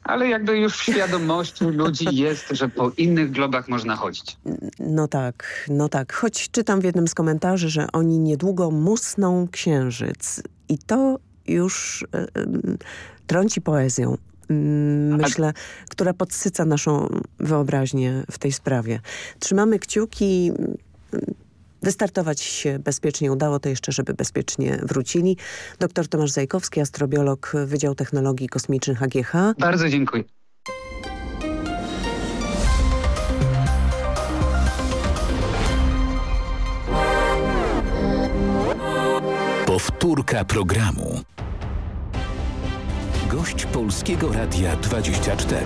Ale jakby już w świadomości ludzi jest, że po innych globach można chodzić. No tak, no tak. Choć czytam w jednym z komentarzy, że oni niedługo musną księżyc. I to już y, trąci poezją. Mm, Myślę, która podsyca naszą wyobraźnię w tej sprawie. Trzymamy kciuki. Wystartować się bezpiecznie udało, to jeszcze, żeby bezpiecznie wrócili. Dr Tomasz Zajkowski, astrobiolog Wydział Technologii Kosmicznych AGH. Bardzo dziękuję. Powtórka programu. Gość Polskiego Radia 24.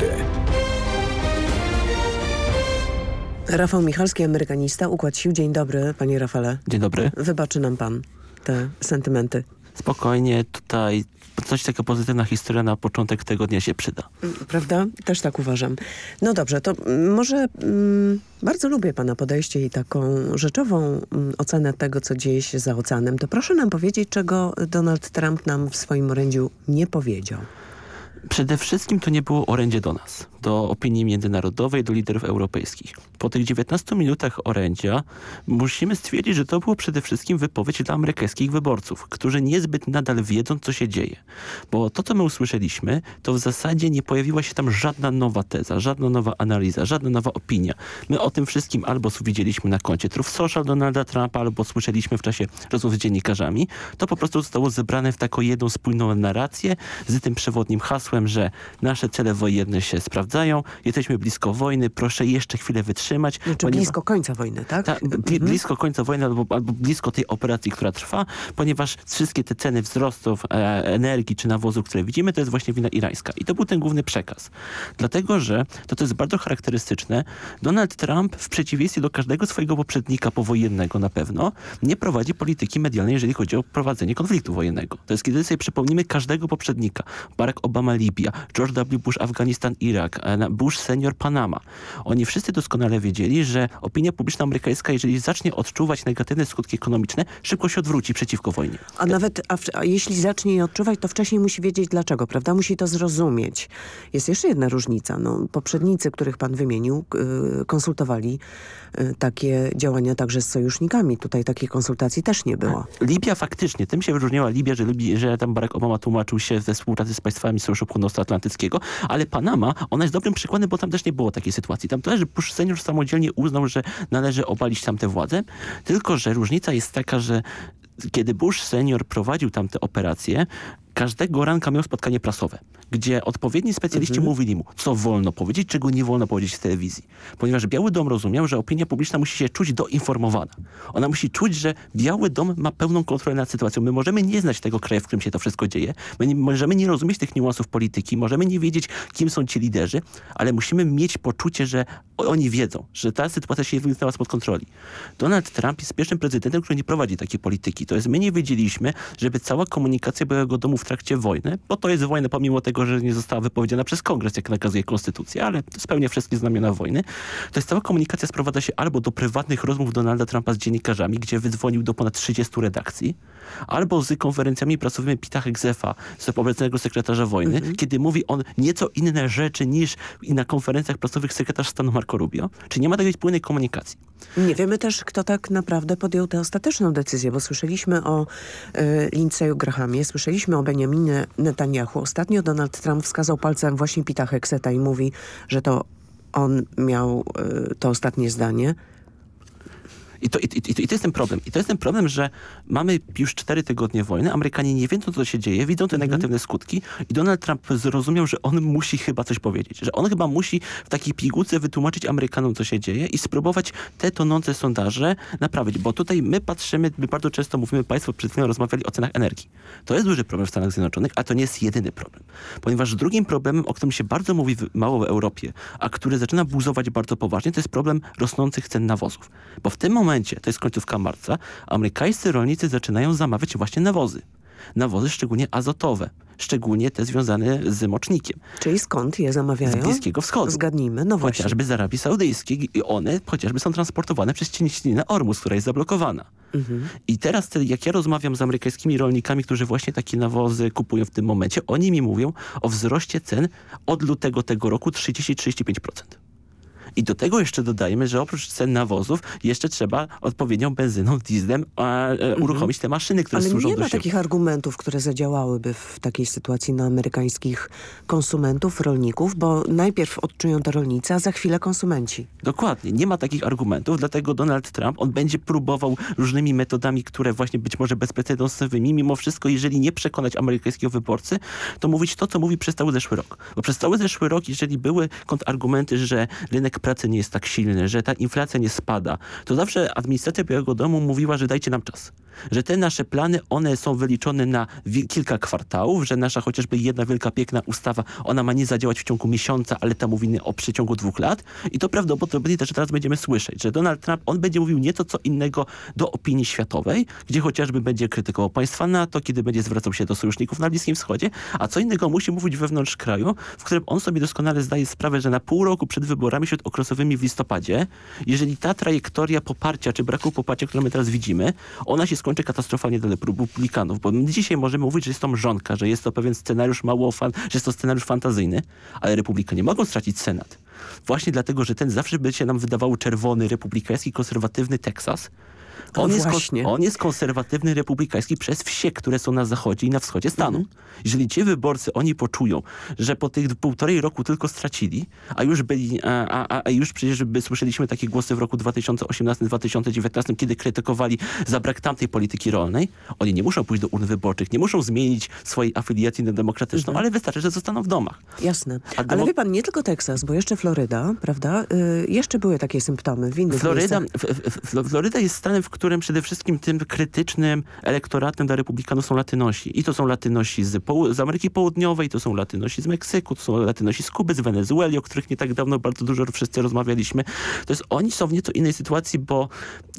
Rafał Michalski, amerykanista, Układ Sił. Dzień dobry, panie Rafale. Dzień dobry. Wybaczy nam pan te sentymenty. Spokojnie, tutaj coś taka pozytywna historia na początek tego dnia się przyda. Prawda? Też tak uważam. No dobrze, to mm, może mm, bardzo lubię pana podejście i taką rzeczową mm, ocenę tego, co dzieje się za oceanem. To proszę nam powiedzieć, czego Donald Trump nam w swoim orędziu nie powiedział. Przede wszystkim to nie było orędzie do nas, do opinii międzynarodowej, do liderów europejskich. Po tych 19 minutach orędzia musimy stwierdzić, że to było przede wszystkim wypowiedź dla amerykańskich wyborców, którzy niezbyt nadal wiedzą, co się dzieje. Bo to, co my usłyszeliśmy, to w zasadzie nie pojawiła się tam żadna nowa teza, żadna nowa analiza, żadna nowa opinia. My o tym wszystkim albo widzieliśmy na koncie Truth Social Donalda Trumpa, albo słyszeliśmy w czasie rozmów z dziennikarzami. To po prostu zostało zebrane w taką jedną spójną narrację z tym przewodnim hasłem, że nasze cele wojenne się sprawdzają, jesteśmy blisko wojny, proszę jeszcze chwilę wytrzymać. Znaczy ponieważ... blisko końca wojny, tak? Ta, bli, mhm. blisko końca wojny albo, albo, blisko tej operacji, która trwa, ponieważ wszystkie te ceny wzrostów e, energii czy nawozów, które widzimy, to jest właśnie wina irańska. I to był ten główny przekaz. Dlatego, że to, to jest bardzo charakterystyczne. Donald Trump w przeciwieństwie do każdego swojego poprzednika powojennego na pewno nie prowadzi polityki medialnej, jeżeli chodzi o prowadzenie konfliktu wojennego. To jest kiedy sobie przypomnimy każdego poprzednika. Barack Obama Libia, George W. Bush Afganistan Irak, e, Bush senior Panama. Oni wszyscy doskonale wiedzieli, że opinia publiczna amerykańska, jeżeli zacznie odczuwać negatywne skutki ekonomiczne, szybko się odwróci przeciwko wojnie. A nawet, a, a jeśli zacznie je odczuwać, to wcześniej musi wiedzieć dlaczego, prawda? Musi to zrozumieć. Jest jeszcze jedna różnica. No, poprzednicy, których pan wymienił, yy, konsultowali yy, takie działania także z sojusznikami. Tutaj takiej konsultacji też nie było. Libia faktycznie, tym się wyróżniała Libia, że, że tam Barack Obama tłumaczył się ze współpracy z państwami Sojuszu Północnoatlantyckiego, ale Panama, ona jest dobrym przykładem, bo tam też nie było takiej sytuacji. Tam też Bush senior samodzielnie uznał, że należy obalić tamte władze, tylko że różnica jest taka, że kiedy Bush senior prowadził tamte operacje, każdego ranka miał spotkanie prasowe, gdzie odpowiedni specjaliści mhm. mówili mu, co wolno powiedzieć, czego nie wolno powiedzieć w telewizji. Ponieważ Biały Dom rozumiał, że opinia publiczna musi się czuć doinformowana. Ona musi czuć, że Biały Dom ma pełną kontrolę nad sytuacją. My możemy nie znać tego kraju, w którym się to wszystko dzieje. My nie, możemy nie rozumieć tych niuansów polityki, możemy nie wiedzieć, kim są ci liderzy, ale musimy mieć poczucie, że oni wiedzą, że ta sytuacja się wymknęła spod kontroli. Donald Trump jest pierwszym prezydentem, który nie prowadzi takiej polityki. To jest, my nie wiedzieliśmy, żeby cała komunikacja Białego Domu w trakcie wojny, bo to jest wojna pomimo tego, że nie została wypowiedziana przez kongres, jak nakazuje konstytucja, ale spełnia wszystkie znamiona wojny. To jest cała komunikacja sprowadza się albo do prywatnych rozmów Donalda Trumpa z dziennikarzami, gdzie wydzwonił do ponad 30 redakcji, albo z konferencjami prasowymi Pita Hegzefa, z obecnego sekretarza wojny, mhm. kiedy mówi on nieco inne rzeczy niż na konferencjach prasowych sekretarz stanu Marco Rubio. Czy nie ma takiej płynnej komunikacji? Nie wiemy też, kto tak naprawdę podjął tę ostateczną decyzję, bo słyszeliśmy o y, Lindsay'u Grahamie, słyszeliśmy o Benjaminie Netanyahu. Ostatnio Donald Trump wskazał palcem właśnie Pita Hegseta i mówi, że to on miał y, to ostatnie zdanie. I to, i, i, I to jest ten problem. I to jest ten problem, że mamy już cztery tygodnie wojny, Amerykanie nie wiedzą, co się dzieje, widzą te mhm. negatywne skutki i Donald Trump zrozumiał, że on musi chyba coś powiedzieć. Że on chyba musi w takiej pigułce wytłumaczyć Amerykanom, co się dzieje i spróbować te tonące sondaże naprawić. Bo tutaj my patrzymy, my bardzo często mówimy, państwo przed chwilą rozmawiali o cenach energii. To jest duży problem w Stanach Zjednoczonych, a to nie jest jedyny problem. Ponieważ drugim problemem, o którym się bardzo mówi mało w Europie, a który zaczyna buzować bardzo poważnie, to jest problem rosnących cen nawozów. Bo w tym momencie momencie, to jest końcówka marca, amerykańscy rolnicy zaczynają zamawiać właśnie nawozy. Nawozy szczególnie azotowe, szczególnie te związane z mocznikiem. Czyli skąd je zamawiają? Z Bliskiego Wschodu. Zgadnijmy, no właśnie. Chociażby z Arabii Saudyjskiej i one chociażby są transportowane przez cieśninę Ormus, która jest zablokowana. Mhm. I teraz, jak ja rozmawiam z amerykańskimi rolnikami, którzy właśnie takie nawozy kupują w tym momencie, oni mi mówią o wzroście cen od lutego tego roku 30-35%. I do tego jeszcze dodajemy, że oprócz cen nawozów jeszcze trzeba odpowiednią benzyną, dieslem e, mhm. uruchomić te maszyny, które Ale służą do do nie ma takich argumentów, które zadziałałyby w takiej sytuacji na amerykańskich konsumentów, rolników, bo najpierw odczują to rolnicy, a za chwilę konsumenci. Dokładnie. Nie ma takich argumentów, dlatego Donald Trump, on będzie próbował różnymi metodami, które właśnie być może bezprecedensowymi, mimo wszystko, jeżeli nie przekonać amerykańskiego wyborcy, to mówić to, co mówi przez cały zeszły rok. Bo przez cały zeszły rok, jeżeli były kontrargumenty, że rynek pracy nie jest tak silny, że ta inflacja nie spada, to zawsze administracja Białego Domu mówiła, że dajcie nam czas. Że te nasze plany, one są wyliczone na kilka kwartałów, że nasza chociażby jedna wielka piękna ustawa, ona ma nie zadziałać w ciągu miesiąca, ale ta mówimy o przeciągu dwóch lat. I to prawdopodobnie też teraz będziemy słyszeć, że Donald Trump, on będzie mówił nieco co innego do opinii światowej, gdzie chociażby będzie krytykował państwa NATO, kiedy będzie zwracał się do sojuszników na Bliskim Wschodzie, a co innego musi mówić wewnątrz kraju, w którym on sobie doskonale zdaje sprawę, że na pół roku przed wyborami śród okresowymi w listopadzie, jeżeli ta trajektoria poparcia, czy braku poparcia, którą my teraz widzimy, ona się skończy katastrofalnie dla republikanów, bo dzisiaj możemy mówić, że jest to mrzonka, że jest to pewien scenariusz mało fan, że jest to scenariusz fantazyjny, ale republikanie mogą stracić Senat. Właśnie dlatego, że ten zawsze by się nam wydawał czerwony, republikański, konserwatywny Teksas, on, jest, właśnie. on jest konserwatywny, republikański przez wsie, które są na zachodzie i na wschodzie stanu. Jeżeli ci wyborcy, oni poczują, że po tych półtorej roku tylko stracili, a już byli, a, a, a już przecież by słyszeliśmy takie głosy w roku 2018-2019, kiedy krytykowali za brak tamtej polityki rolnej, oni nie muszą pójść do urn wyborczych, nie muszą zmienić swojej afiliacji na demokratyczną, ale wystarczy, że zostaną w domach. Jasne. A Ale demo- wie pan, nie tylko Teksas, bo jeszcze Floryda, prawda? Y, jeszcze były takie symptomy w innych Floryda, Floryda jest stanem, w którym przede wszystkim tym krytycznym elektoratem dla republikanów są latynosi. I to są latynosi z, z Ameryki Południowej, to są latynosi z Meksyku, to są latynosi z Kuby, z Wenezueli, o których nie tak dawno bardzo dużo wszyscy rozmawialiśmy. To jest, oni są w nieco innej sytuacji, bo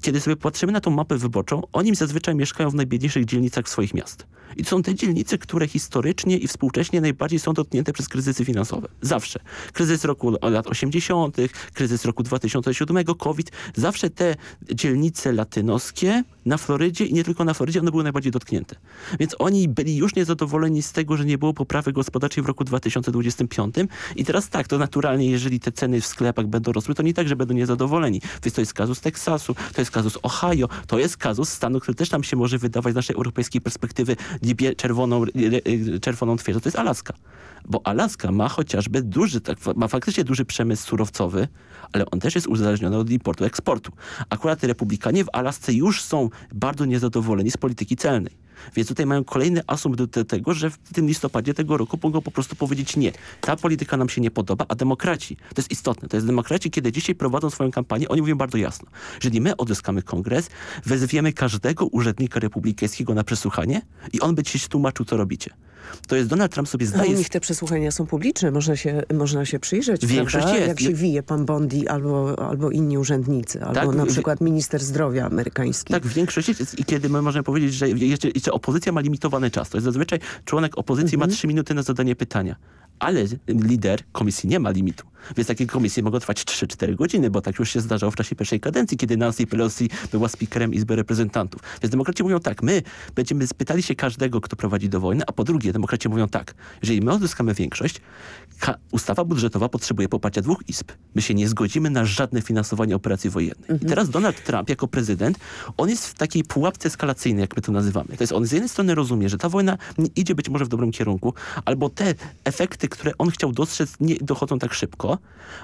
kiedy sobie patrzymy na tą mapę wyborczą, oni zazwyczaj mieszkają w najbiedniejszych dzielnicach swoich miast. I to są te dzielnice, które historycznie i współcześnie najbardziej są dotknięte przez kryzysy finansowe. Zawsze. Kryzys roku lat 80., kryzys roku 2007, COVID. Zawsze te dzielnice latynoskie na Florydzie i nie tylko na Florydzie, one były najbardziej dotknięte. Więc oni byli już niezadowoleni z tego, że nie było poprawy gospodarczej w roku 2025. I teraz tak, to naturalnie, jeżeli te ceny w sklepach będą rosły, to nie tak, że będą niezadowoleni. Więc to jest kazus Teksasu, to jest kazus Ohio, to jest kazus stanu, który też nam się może wydawać z naszej europejskiej perspektywy niebie, czerwoną, e, e, czerwoną twierdzą. To jest Alaska. Bo Alaska ma chociażby duży, tak, ma faktycznie duży przemysł surowcowy, ale on też jest uzależniony od importu, eksportu. Akurat republikanie w Alasce już są bardzo niezadowoleni z polityki celnej. Więc tutaj mają kolejny asumpt do te- tego, że w tym listopadzie tego roku mogą po prostu powiedzieć nie. Ta polityka nam się nie podoba, a demokraci, to jest istotne, to jest demokraci, kiedy dzisiaj prowadzą swoją kampanię, oni mówią bardzo jasno. Jeżeli my odzyskamy kongres, wezwiemy każdego urzędnika republikańskiego na przesłuchanie i on będzie się tłumaczył, co robicie. To jest Donald Trump sobie u zdaje... nich te przesłuchania są publiczne, można się, można się przyjrzeć, Większość prawda? jest. Jak się wije pan Bondi albo, albo inni urzędnicy, albo Tak, na wi- przykład minister zdrowia amerykański. Tak, w większości jest i kiedy my możemy powiedzieć, że jeszcze, jeszcze opozycja ma limitowany czas. To jest zazwyczaj członek opozycji ma trzy minuty na zadanie pytania. Ale lider komisji nie ma limitu. Więc takie komisje mogą trwać 3-4 godziny, bo tak już się zdarzało w czasie pierwszej kadencji, kiedy Nancy Pelosi była speakerem Izby Reprezentantów. Więc demokraci mówią tak, my będziemy spytali się każdego, kto prowadzi do wojny, a po drugie demokraci mówią tak, jeżeli my odzyskamy większość, ustawa budżetowa potrzebuje poparcia dwóch izb. My się nie zgodzimy na żadne finansowanie operacji wojennych. I teraz Donald Trump jako prezydent, on jest w takiej pułapce eskalacyjnej, jak my to nazywamy. To jest on z jednej strony rozumie, że ta wojna nie idzie być może w dobrym kierunku, albo te efekty, które on chciał dostrzec, nie dochodzą tak szybko,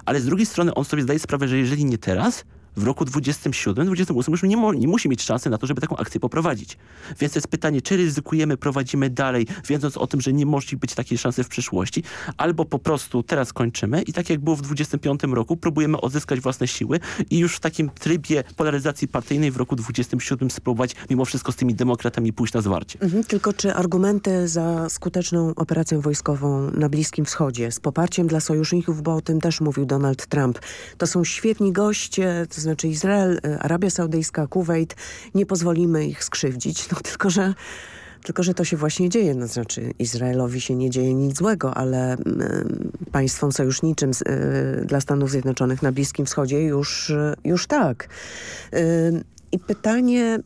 ale z drugiej strony on sobie zdaje sprawę, że jeżeli nie teraz, w roku 27, 28 już nie, nie musi mieć szansy na to, żeby taką akcję poprowadzić. Więc jest pytanie, czy ryzykujemy, prowadzimy dalej, wiedząc o tym, że nie może być takiej szansy w przyszłości, albo po prostu teraz kończymy i tak jak było w 25 roku, próbujemy odzyskać własne siły i już w takim trybie polaryzacji partyjnej w roku 27 spróbować mimo wszystko z tymi demokratami pójść na zwarcie. Mhm, tylko czy argumenty za skuteczną operacją wojskową na Bliskim Wschodzie z poparciem dla sojuszników, bo o tym też mówił Donald Trump, to są świetni goście, to znaczy Izrael, y, Arabia Saudyjska, Kuwait, nie pozwolimy ich skrzywdzić, no tylko, że tylko, że to się właśnie dzieje, no znaczy Izraelowi się nie dzieje nic złego, ale mm, państwom sojuszniczym y, dla Stanów Zjednoczonych na Bliskim Wschodzie już, y, już tak. Y, I pytanie,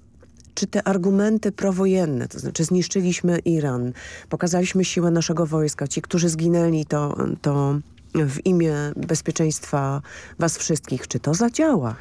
czy te argumenty prowojenne, to znaczy zniszczyliśmy Iran, pokazaliśmy siłę naszego wojska, ci, którzy zginęli, to, to w imię bezpieczeństwa was wszystkich, czy to zadziała?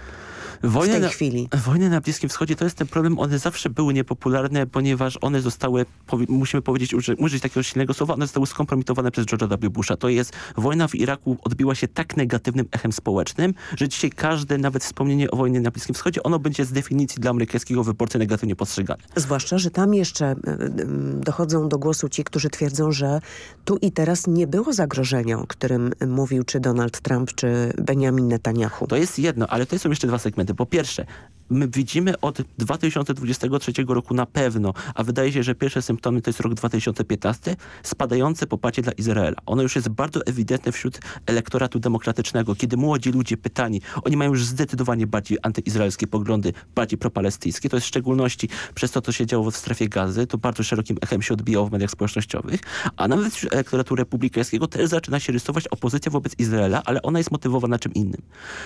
Wojny w tej na, chwili. Wojny na Bliskim Wschodzie to jest ten problem, one zawsze były niepopularne, ponieważ one zostały, powi musimy powiedzieć, uży użyć takiego silnego słowa, one zostały skompromitowane przez George'a W. Busha. To jest, wojna w Iraku odbiła się tak negatywnym echem społecznym, że dzisiaj każde nawet wspomnienie o wojnie na Bliskim Wschodzie, ono będzie z definicji dla amerykańskiego wyborcy negatywnie postrzegane. Zwłaszcza, że tam jeszcze y, y, dochodzą do głosu ci, którzy twierdzą, że tu i teraz nie było zagrożenia, o którym mówił czy Donald Trump, czy Benjamin Netanyahu. To jest jedno, ale to są jeszcze dwa segmenty. Po pierwsze, my widzimy od 2023 roku na pewno, a wydaje się, że pierwsze symptomy to jest rok 2015, spadające poparcie dla Izraela. Ono już jest bardzo ewidentne wśród elektoratu demokratycznego, kiedy młodzi ludzie pytani, oni mają już zdecydowanie bardziej antyizraelskie poglądy, bardziej propalestyjskie. To jest w szczególności przez to, co się działo w strefie gazy, to bardzo szerokim echem się odbijało w mediach społecznościowych, a nawet wśród elektoratu republikańskiego też zaczyna się rysować opozycja wobec Izraela, ale ona jest motywowana czym innym.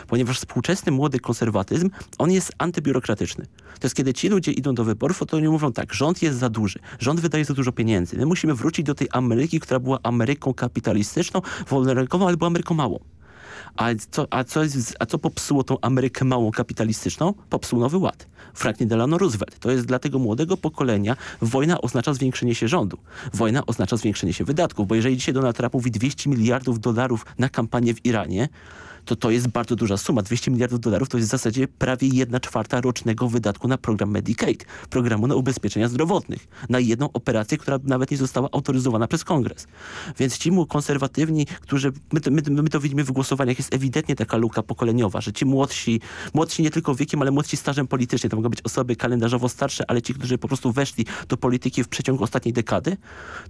Ponieważ współczesny młody konserwatyzm, on jest antybiurokratyczny. To jest kiedy ci ludzie idą do wyborów, to oni mówią tak, rząd jest za duży, rząd wydaje za dużo pieniędzy. My musimy wrócić do tej Ameryki, która była Ameryką kapitalistyczną, wolnorynkową, ale była Ameryką małą. A co, a, co a co popsuło tą Amerykę małą kapitalistyczną? Popsuł Nowy Ład. Franklin Delano Roosevelt. To jest dla tego młodego pokolenia wojna oznacza zwiększenie się rządu. Wojna oznacza zwiększenie się wydatków, bo jeżeli dzisiaj Donald Trump mówi 200 miliardów dolarów na kampanię w Iranie, to to jest bardzo duża suma. 200 miliardów dolarów to jest w zasadzie prawie 1 czwarta rocznego wydatku na program Medicaid, programu na ubezpieczenia zdrowotnych, na jedną operację, która nawet nie została autoryzowana przez kongres. Więc ci mu konserwatywni, którzy, my my, my to widzimy w głosowaniach, jest ewidentnie taka luka pokoleniowa, że ci młodsi, młodsi nie tylko wiekiem, ale młodsi stażem politycznie, to mogą być osoby kalendarzowo starsze, ale ci, którzy po prostu weszli do polityki w przeciągu ostatniej dekady,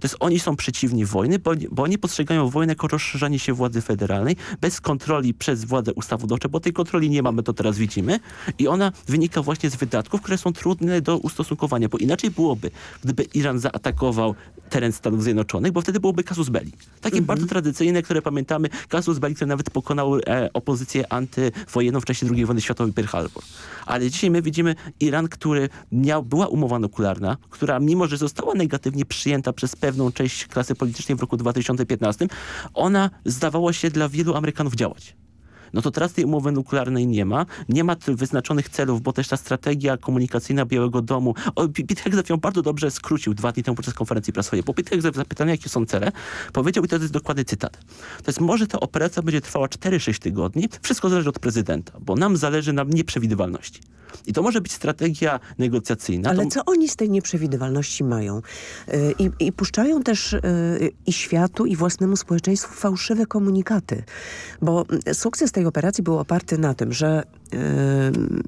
to jest oni są przeciwni wojny, bo, bo oni postrzegają wojnę jako rozszerzanie się władzy federalnej bez kontroli przez władze ustawodawcze, bo tej kontroli nie mamy, to teraz widzimy. I ona wynika właśnie z wydatków, które są trudne do ustosunkowania, bo inaczej byłoby, gdyby Iran zaatakował teren Stanów Zjednoczonych, bo wtedy byłoby kasus belli. Takie Mhm. bardzo tradycyjne, które pamiętamy, kasus belli, który nawet pokonał e, opozycję antywojenną w czasie II wojny światowej Pearl Harbor. Ale dzisiaj my widzimy Iran, który miał, była umowa nuklearna, która mimo, że została negatywnie przyjęta przez pewną część klasy politycznej w roku 2015, ona zdawała się dla wielu Amerykanów działać no to teraz tej umowy nuklearnej nie ma. Nie ma wyznaczonych celów, bo też ta strategia komunikacyjna Białego Domu... O, Pete ją bardzo dobrze skrócił dwa dni temu podczas konferencji prasowej. Bo Pete zapytany, jakie są cele, powiedział, i to jest dokładny cytat. To jest, może ta operacja będzie trwała 4-6 tygodni. Wszystko zależy od prezydenta, bo nam zależy na nieprzewidywalności. I to może być strategia negocjacyjna. Ale to... co oni z tej nieprzewidywalności mają? Y, I, i puszczają też y, i światu, i własnemu społeczeństwu fałszywe komunikaty. Bo mm, sukces tej operacji był oparty na tym, że y,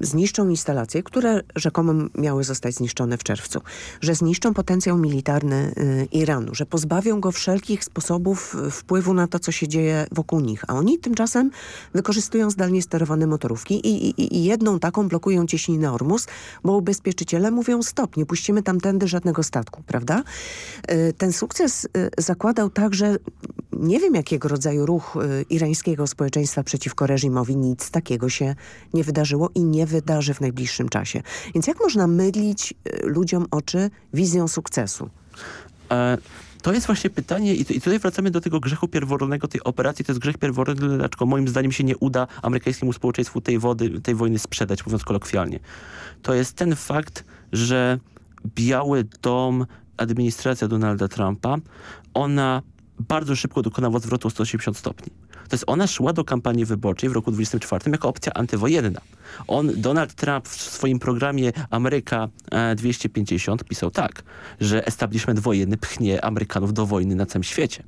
zniszczą instalacje, które rzekomo miały zostać zniszczone w czerwcu. Że zniszczą potencjał militarny y, Iranu. Że pozbawią go wszelkich sposobów y, wpływu na to, co się dzieje wokół nich. A oni tymczasem wykorzystują zdalnie sterowane motorówki i, i, i jedną taką blokują cieśninę Ormus, bo ubezpieczyciele mówią stop, nie puścimy tamtędy żadnego statku, prawda? Y, Ten sukces y, zakładał także, nie wiem jakiego rodzaju ruch y, irańskiego społeczeństwa przeciwko reżimowi, nic takiego się nie wydarzyło i nie wydarzy w najbliższym czasie. Więc jak można mydlić y, ludziom oczy wizją sukcesu? E, to jest właśnie pytanie i, i tutaj wracamy do tego grzechu pierworodnego tej operacji. To jest grzech pierworodny, dlaczego moim zdaniem się nie uda amerykańskiemu społeczeństwu tej, wody, tej wojny sprzedać, mówiąc kolokwialnie. To jest ten fakt, że Biały Dom, administracja Donalda Trumpa, ona bardzo szybko dokonała zwrotu o 180 stopni. To jest ona szła do kampanii wyborczej w roku 24 jako opcja antywojenna. On, Donald Trump w swoim programie Ameryka e, 250 pisał tak, że establishment wojenny pchnie Amerykanów do wojny na całym świecie.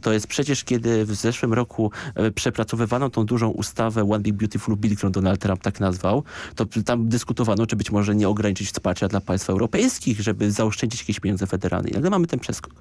To jest przecież, kiedy w zeszłym roku e, przepracowywano tą dużą ustawę One Big Beautiful Bill, którą Donald Trump tak nazwał, to tam dyskutowano, czy być może nie ograniczyć wsparcia dla państw europejskich, żeby zaoszczędzić jakieś pieniądze federalne. I nagle mamy ten przeskok.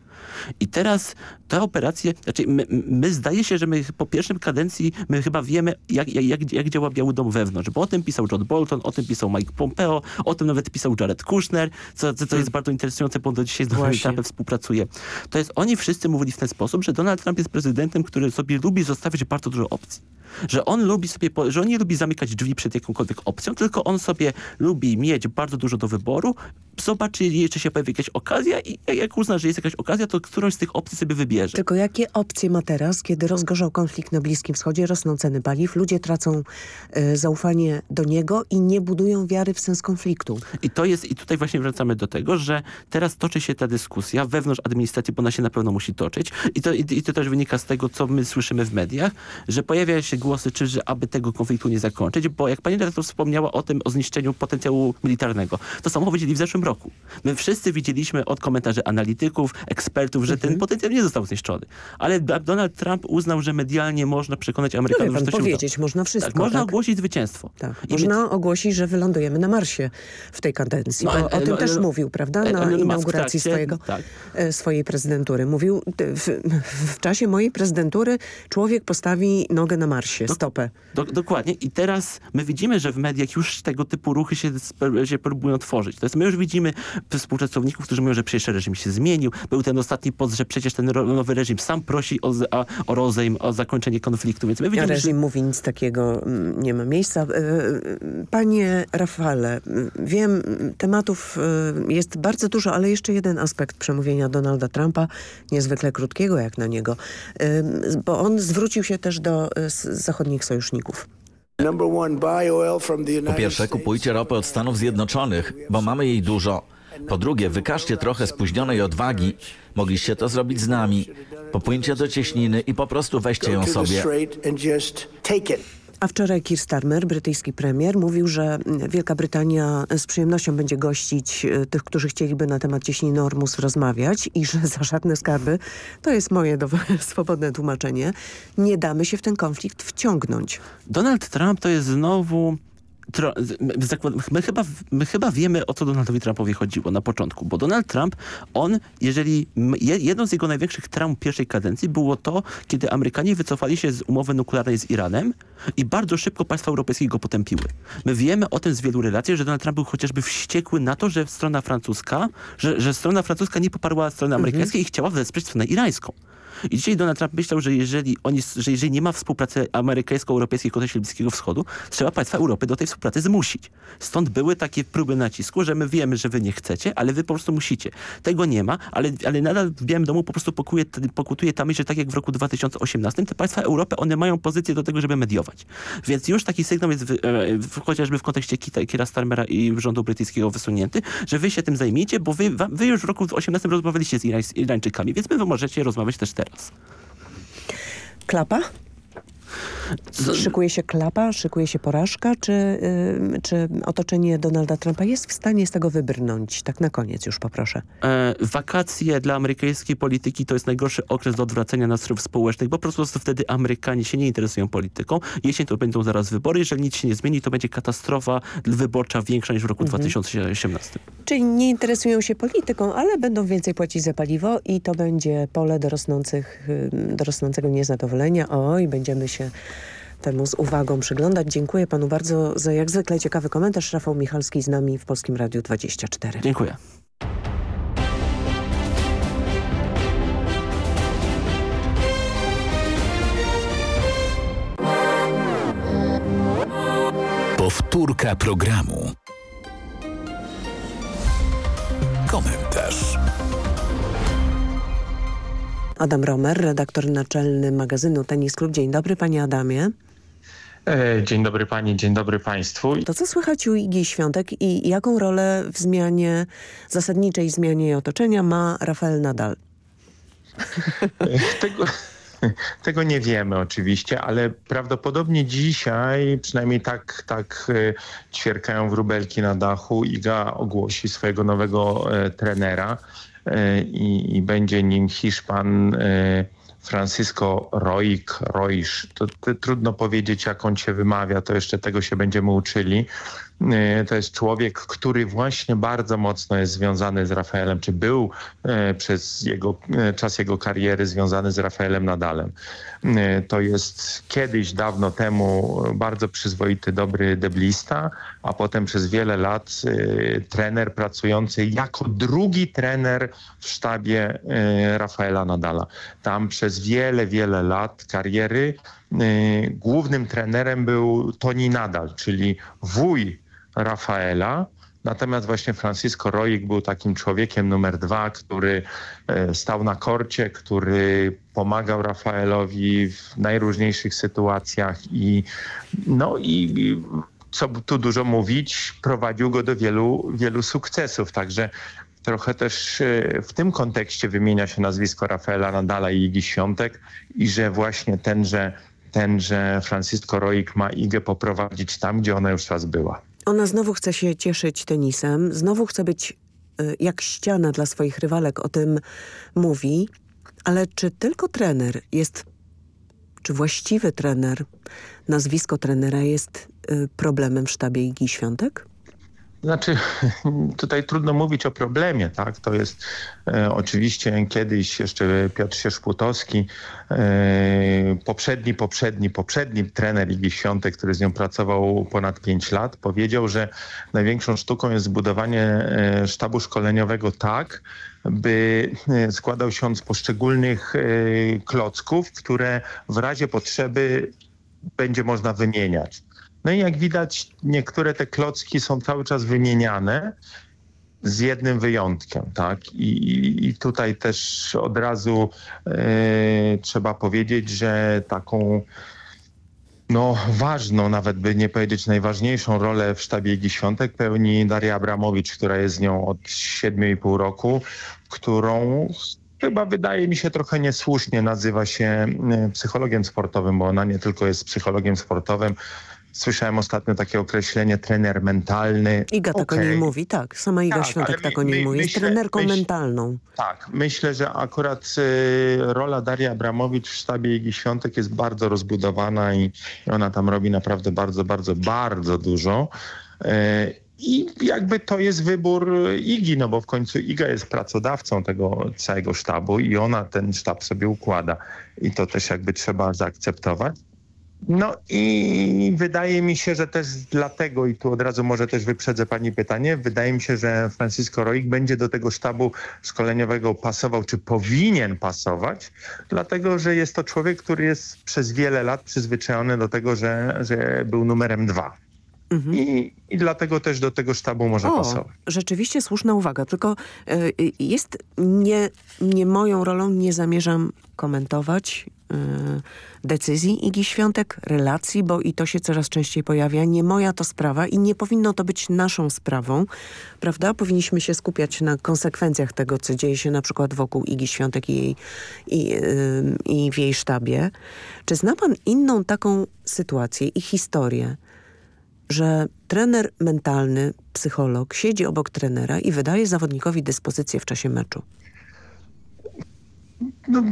I teraz te operacje, znaczy my, my zdaje się, że my po pierwszym kadencji my chyba wiemy, jak, jak, jak, działa Biały Dom wewnątrz, bo o tym pisał John Bolton, o tym pisał Mike Pompeo, o tym nawet pisał Jared Kushner, co, co, co jest bardzo interesujące, bo on do dzisiaj z Właśnie. Trumpem współpracuje. To jest, oni wszyscy mówili w ten sposób, że Donald Trump jest prezydentem, który sobie lubi zostawić bardzo dużo opcji. Że on lubi sobie, że on nie lubi zamykać drzwi przed jakąkolwiek opcją, tylko on sobie lubi mieć bardzo dużo do wyboru, zobaczy, czy się pojawi jakaś okazja i jak uzna, że jest jakaś okazja, to którąś z tych opcji sobie wybierze. Tylko jakie opcje ma teraz, kiedy rozgorzał konflikt na Bliskim Wschodzie, rosną ceny paliw, ludzie tracą e, zaufanie do niego i nie budują wiary w sens konfliktu? I to jest, i tutaj właśnie wracamy do tego, że teraz toczy się ta dyskusja wewnątrz administracji, bo ona się na pewno musi toczyć. I to, i, i to też wynika z tego, co my słyszymy w mediach, że pojawiają się głosy, czy że aby tego konfliktu nie zakończyć, bo jak pani redaktor wspomniała o tym, o zniszczeniu potencjału militarnego, to samo powiedzieli w zeszłym roku. My wszyscy widzieliśmy od komentarzy analityków, ekspertów, że ten potencjał nie został zniszczony. Ale Donald Trump uznał, że medialnie można przekonać No Amerykanów, pan, że to się powiedzieć uda. można wszystko. Tak, można tak? ogłosić zwycięstwo. Tak. Można ogłosić, że wylądujemy na Marsie w tej kadencji, No, bo ale- o tym ale- też ale- mówił, prawda, na inauguracji swojego, tak. e, swojej prezydentury. Mówił, w czasie mojej prezydentury człowiek postawi nogę na Marsie, stopę. Do, dokładnie. I teraz my widzimy, że w mediach już tego typu ruchy się, się próbują tworzyć. To jest my już widzimy współpracowników, którzy mówią, że przecież reżim się zmienił. Był ten ostatni post, że przecież ten nowy reżim sam prosi o, o, o rozejm, o zakończenie konfliktu. Więc my widzimy, reżim że... mówi nic takiego, mm, nie ma miejsca. Panie Rafale, wiem, tematów jest bardzo dużo, ale jeszcze jeden aspekt przemówienia Donalda Trumpa, niezwykle krótkiego jak na niego, bo on zwrócił się też do zachodnich sojuszników. Po pierwsze, kupujcie ropę od Stanów Zjednoczonych, bo mamy jej dużo. Po drugie, wykażcie trochę spóźnionej odwagi. Mogliście to zrobić z nami. Popłyńcie do cieśniny i po prostu weźcie ją sobie. A wczoraj Keir Starmer, brytyjski premier, mówił, że Wielka Brytania z przyjemnością będzie gościć e, tych, którzy chcieliby na temat cieśniny Ormus rozmawiać i że za żadne skarby, to jest moje swobodne tłumaczenie, nie damy się w ten konflikt wciągnąć. Donald Trump to jest znowu my chyba, my chyba wiemy, o co Donaldowi Trumpowi chodziło na początku, bo Donald Trump, on, jeżeli jedną z jego największych traum pierwszej kadencji było to, kiedy Amerykanie wycofali się z umowy nuklearnej z Iranem i bardzo szybko państwa europejskie go potępiły. My wiemy o tym z wielu relacji, że Donald Trump był chociażby wściekły na to, że strona francuska, że, że strona francuska nie poparła strony amerykańskiej mhm. i chciała wesprzeć stronę irańską. I dzisiaj Donald Trump myślał, że jeżeli, oni, że jeżeli nie ma współpracy amerykańsko-europejskiej w kontekście Bliskiego Wschodu, trzeba państwa Europy do tej współpracy zmusić. Stąd były takie próby nacisku, że my wiemy, że wy nie chcecie, ale wy po prostu musicie. Tego nie ma, ale, ale nadal w Białym Domu po prostu pokuje, pokutuje ta myśl, że tak jak w roku 2018, te państwa Europy, one mają pozycję do tego, żeby mediować. Więc już taki sygnał jest w, w, chociażby w kontekście Kita, Kira Starmera i rządu brytyjskiego wysunięty, że wy się tym zajmiecie, bo wy, wy już w roku 2018 rozmawialiście z Irańczykami, więc wy możecie rozmawiać też teraz. Klapa? Szykuje się klapa, szykuje się porażka, czy, yy, czy otoczenie Donalda Trumpa jest w stanie z tego wybrnąć? Tak na koniec już poproszę. E, wakacje dla amerykańskiej polityki to jest najgorszy okres do odwracania nastrojów społecznych, bo po prostu wtedy Amerykanie się nie interesują polityką. Jeśli to będą zaraz wybory, jeżeli nic się nie zmieni, to będzie katastrofa wyborcza większa niż w roku mhm. 2018. Czyli nie interesują się polityką, ale będą więcej płacić za paliwo i to będzie pole do, rosnących, do rosnącego niezadowolenia. Oj, będziemy się temu z uwagą przyglądać. Dziękuję panu bardzo za jak zwykle ciekawy komentarz. Rafał Michalski z nami w Polskim Radiu 24. Dziękuję. Powtórka programu. Komentarz. Adam Romer, redaktor naczelny magazynu Tenis Klub. Dzień dobry panie Adamie. E, dzień dobry pani, dzień dobry państwu. To co słychać u Igi Świątek i jaką rolę w zmianie, zasadniczej zmianie otoczenia ma Rafael Nadal? Tego, tego nie wiemy oczywiście, ale prawdopodobnie dzisiaj, przynajmniej tak, tak e, ćwierkają wróbelki na dachu, Iga ogłosi swojego nowego e, trenera. E, i, i będzie nim Hiszpan e, Francisco Roig, Roisz. To, to, trudno powiedzieć, jak on się wymawia, to jeszcze tego się będziemy uczyli. E, to jest człowiek, który właśnie bardzo mocno jest związany z Rafaelem, czy był e, przez jego, e, czas jego kariery związany z Rafaelem Nadalem. To jest kiedyś, dawno temu bardzo przyzwoity, dobry deblista, a potem przez wiele lat trener pracujący jako drugi trener w sztabie Rafaela Nadala. Tam przez wiele, wiele lat kariery głównym trenerem był Toni Nadal, czyli wuj Rafaela. Natomiast właśnie Francisco Roig był takim człowiekiem numer dwa, który e, stał na korcie, który pomagał Rafaelowi w najróżniejszych sytuacjach i no i co tu dużo mówić, prowadził go do wielu, wielu sukcesów. Także trochę też e, w tym kontekście wymienia się nazwisko Rafaela Nadala i Igi Świątek i że właśnie tenże, tenże Francisco Roig ma Igę poprowadzić tam, gdzie ona już raz była. Ona znowu chce się cieszyć tenisem, znowu chce być y, jak ściana dla swoich rywalek, o tym mówi. Ale czy tylko trener jest, czy właściwy trener, nazwisko trenera jest y, problemem w sztabie Igi Świątek? Znaczy, tutaj trudno mówić o problemie, tak? To jest e, oczywiście kiedyś jeszcze Piotr Sierzputowski, e, poprzedni, poprzedni, poprzedni trener Ligi Świątek, który z nią pracował ponad 5 lat, powiedział, że największą sztuką jest zbudowanie e, sztabu szkoleniowego tak, by e, składał się on z poszczególnych e, klocków, które w razie potrzeby będzie można wymieniać. No i jak widać, niektóre te klocki są cały czas wymieniane z jednym wyjątkiem, tak? I, i tutaj też od razu e, trzeba powiedzieć, że taką no ważną, nawet by nie powiedzieć najważniejszą rolę w sztabie Igi Świątek pełni Daria Abramowicz, która jest z nią od 7,5 roku, którą chyba wydaje mi się trochę niesłusznie nazywa się e, psychologiem sportowym, bo ona nie tylko jest psychologiem sportowym, Słyszałem ostatnio takie określenie trener mentalny. Iga tak okay. o niej mówi, tak. Sama Iga Tak, Świątek tak my- o niej my- mówi. Jest myślę- trenerką myśl- mentalną. Tak, myślę, że akurat y, rola Darii Abramowicz w sztabie Igi Świątek jest bardzo rozbudowana i, i ona tam robi naprawdę bardzo, bardzo, bardzo dużo. Y, I jakby to jest wybór Igi, no bo w końcu Iga jest pracodawcą tego całego sztabu i ona ten sztab sobie układa. I to też jakby trzeba zaakceptować. No i wydaje mi się, że też dlatego, i tu od razu może też wyprzedzę pani pytanie, wydaje mi się, że Francisco Roig będzie do tego sztabu szkoleniowego pasował, czy powinien pasować, dlatego że jest to człowiek, który jest przez wiele lat przyzwyczajony do tego, że, że był numerem dwa. I, I dlatego też do tego sztabu może O, pasować. rzeczywiście słuszna uwaga, tylko y, y, jest nie, nie moją rolą, nie zamierzam komentować decyzji Igi Świątek, relacji, bo i to się coraz częściej pojawia. Nie moja to sprawa i nie powinno to być naszą sprawą, prawda? Powinniśmy się skupiać na konsekwencjach tego, co dzieje się na przykład wokół Igi Świątek i, jej, i, y, i w jej sztabie. Czy zna pan inną taką sytuację i historię, że trener mentalny, psycholog siedzi obok trenera i wydaje zawodnikowi dyspozycję w czasie meczu. No,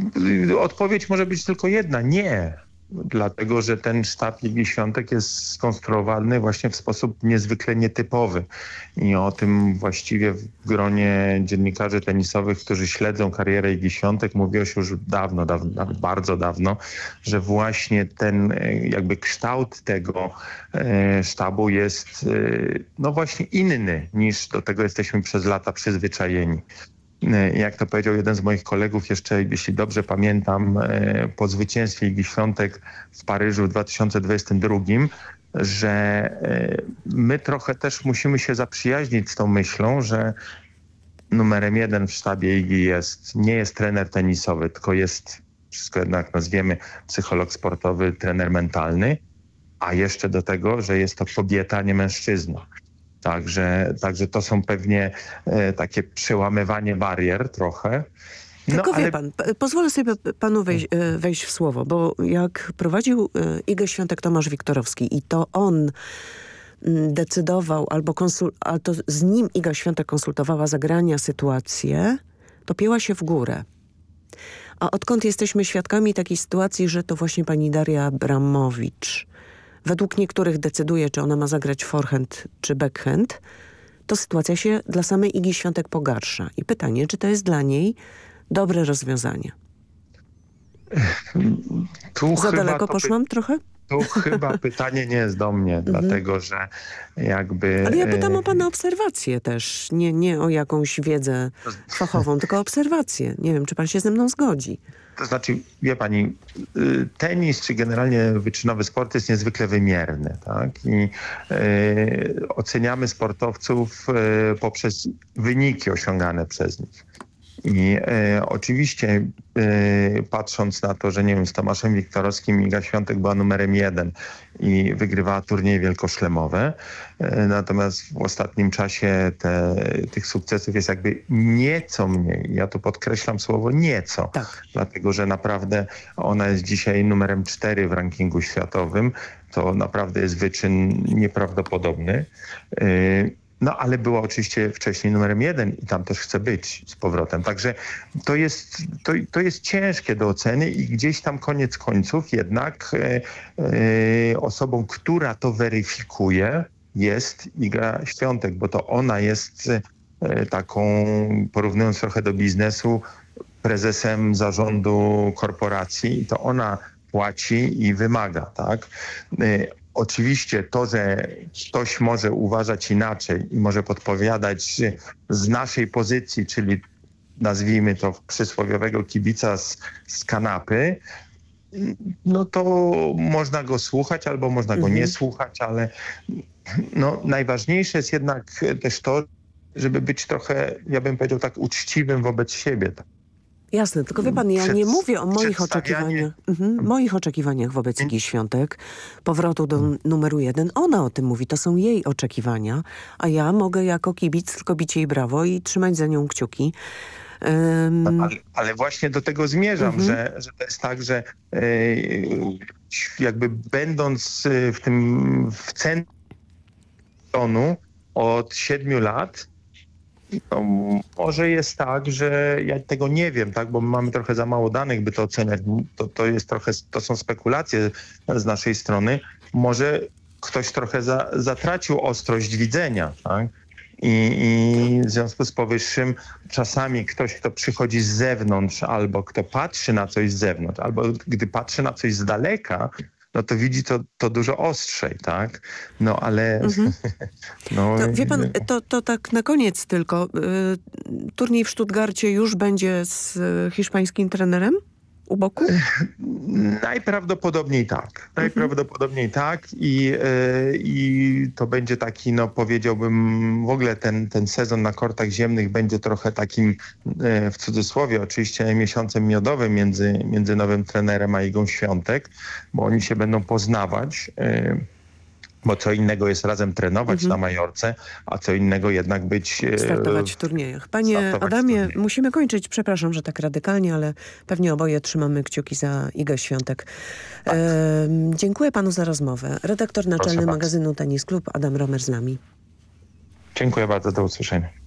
odpowiedź może być tylko jedna. Nie. Dlatego, że ten sztab Ligi Świątek jest skonstruowany właśnie w sposób niezwykle nietypowy. I o tym właściwie w gronie dziennikarzy tenisowych, którzy śledzą karierę Ligi Świątek, mówiło się już dawno, dawno, bardzo dawno, że właśnie ten e, jakby kształt tego e, sztabu jest e, no właśnie inny niż do tego jesteśmy przez lata przyzwyczajeni. E, Jak to powiedział jeden z moich kolegów, jeszcze jeśli dobrze pamiętam, e, po zwycięstwie Ligi Świątek w Paryżu w 2022, że e, my trochę też musimy się zaprzyjaźnić z tą myślą, że numerem jeden w sztabie Igi jest, nie jest trener tenisowy, tylko jest, wszystko jednak nazwiemy, psycholog sportowy, trener mentalny, a jeszcze do tego, że jest to kobieta, a nie mężczyzna. Także, także to są pewnie e, takie przełamywanie barier trochę. No, Tylko wie ale- pan, p- pozwolę sobie panu wejść, e, wejść w słowo, bo jak prowadził e, Igę Świątek Tomasz Wiktorowski i to on mm, decydował, albo konsul, ale to z nim Iga Świątek konsultowała zagrania, sytuacje, to pięła się w górę. A odkąd jesteśmy świadkami takiej sytuacji, że to właśnie pani Daria Abramowicz według niektórych decyduje, czy ona ma zagrać forehand czy backhand, to sytuacja się dla samej Igi Świątek pogarsza. I pytanie, czy to jest dla niej dobre rozwiązanie? Tu Za chyba daleko poszłam trochę? Tu chyba pytanie nie jest do mnie, dlatego że jakby... Mhm. Ale ja pytam e, o pana obserwacje też, nie, nie o jakąś wiedzę fachową, tylko obserwacje. Nie wiem, czy pan się ze mną zgodzi. To znaczy, wie pani, y, tenis czy generalnie wyczynowy sport jest niezwykle wymierny, tak? I y, oceniamy sportowców y, poprzez wyniki osiągane przez nich. I e, oczywiście e, patrząc na to, że nie wiem, z Tomaszem Wiktorowskim Iga Świątek była numerem jeden i wygrywała turnieje wielkoszlemowe, e, natomiast w ostatnim czasie te, tych sukcesów jest jakby nieco mniej. Ja tu podkreślam słowo nieco, dlatego że naprawdę ona jest dzisiaj numerem cztery w rankingu światowym. To naprawdę jest wyczyn nieprawdopodobny. E, no ale była oczywiście wcześniej numerem jeden i tam też chce być z powrotem. Także to jest, to, to jest ciężkie do oceny i gdzieś tam koniec końców jednak e, e, osobą, która to weryfikuje, jest Iga Świątek, bo to ona jest e, taką, porównując trochę do biznesu, prezesem zarządu korporacji i to ona płaci i wymaga, tak? Oczywiście to, że ktoś może uważać inaczej i może podpowiadać z naszej pozycji, czyli nazwijmy to przysłowiowego kibica z, z kanapy, no to można go słuchać albo można go nie Mhm. słuchać, ale no, najważniejsze jest jednak też to, żeby być trochę, ja bym powiedział tak, uczciwym wobec siebie. Jasne, tylko wie pan, ja nie mówię o moich oczekiwaniach, mhm, moich oczekiwaniach wobec Igi Świątek, powrotu do numeru jeden. Ona o tym mówi, to są jej oczekiwania, a ja mogę jako kibic tylko bić jej brawo i trzymać za nią kciuki. Ym, Ale, ale właśnie do tego zmierzam, Mhm. że, że to jest tak, że e, jakby będąc e, w tym w centrum od siedmiu lat, może jest tak, że ja tego nie wiem, tak, bo mamy trochę za mało danych, by to oceniać. To, to jest trochę, to są spekulacje z naszej strony. Może ktoś trochę za, zatracił ostrość widzenia, tak? I, I w związku z powyższym czasami ktoś, kto przychodzi z zewnątrz albo kto patrzy na coś z zewnątrz, albo gdy patrzy na coś z daleka, no to widzi to, to dużo ostrzej, tak? No ale... Mhm. no, To, wie pan, to, to tak na koniec tylko. Y, turniej w Stuttgarcie już będzie z y, hiszpańskim trenerem u boku? Najprawdopodobniej tak. Najprawdopodobniej tak i, e, i to będzie taki, no powiedziałbym, w ogóle ten, ten sezon na kortach ziemnych będzie trochę takim, e, w cudzysłowie oczywiście, miesiącem miodowym między, między nowym trenerem a Igą Świątek, bo oni się będą poznawać. E, Bo co innego jest razem trenować na Majorce, a co innego jednak być... e, Startować w turniejach. Panie Adamie, musimy kończyć. Przepraszam, że tak radykalnie, ale pewnie oboje trzymamy kciuki za Igę Świątek. Em, dziękuję panu za rozmowę. Redaktor naczelny magazynu Tenis Klub Adam Romer z nami. Dziękuję bardzo, do usłyszenia.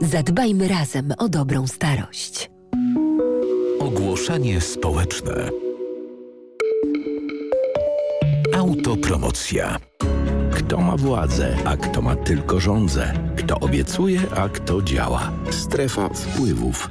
Zadbajmy razem o dobrą starość. Ogłoszenie społeczne. Autopromocja. Kto ma władzę, a kto ma tylko rządzę? Kto obiecuje, a kto działa? Strefa wpływów.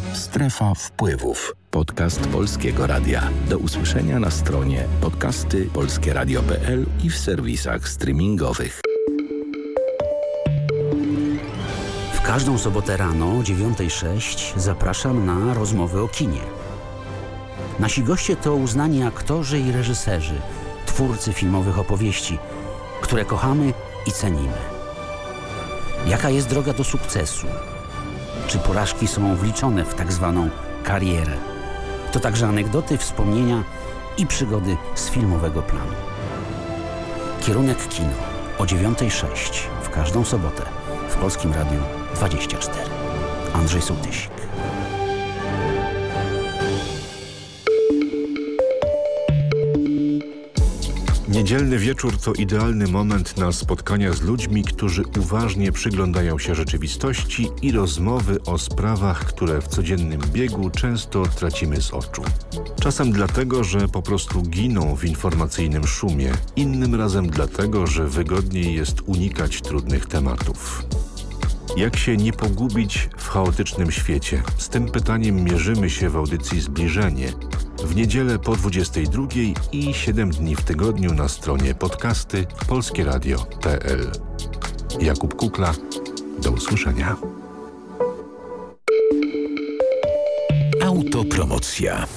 Strefa wpływów. Podcast Polskiego Radia. Do usłyszenia na stronie podcasty polskieradio.pl i w serwisach streamingowych. W każdą sobotę rano o 9.06 zapraszam na rozmowy o kinie. Nasi goście to uznani aktorzy i reżyserzy, twórcy filmowych opowieści, które kochamy i cenimy. Jaka jest droga do sukcesu? Czy porażki są wliczone w tak zwaną karierę? To także anegdoty, wspomnienia i przygody z filmowego planu. Kierunek kino o 9.06 w każdą sobotę w Polskim Radiu 24. Andrzej Sołtysik. Niedzielny wieczór to idealny moment na spotkania z ludźmi, którzy uważnie przyglądają się rzeczywistości i rozmowy o sprawach, które w codziennym biegu często tracimy z oczu. Czasem dlatego, że po prostu giną w informacyjnym szumie, innym razem dlatego, że wygodniej jest unikać trudnych tematów. Jak się nie pogubić w chaotycznym świecie? Z tym pytaniem mierzymy się w audycji Zbliżenie. W niedzielę po 22 i 7 dni w tygodniu na stronie podcasty polskieradio.pl. Jakub Kukla, do usłyszenia. Autopromocja.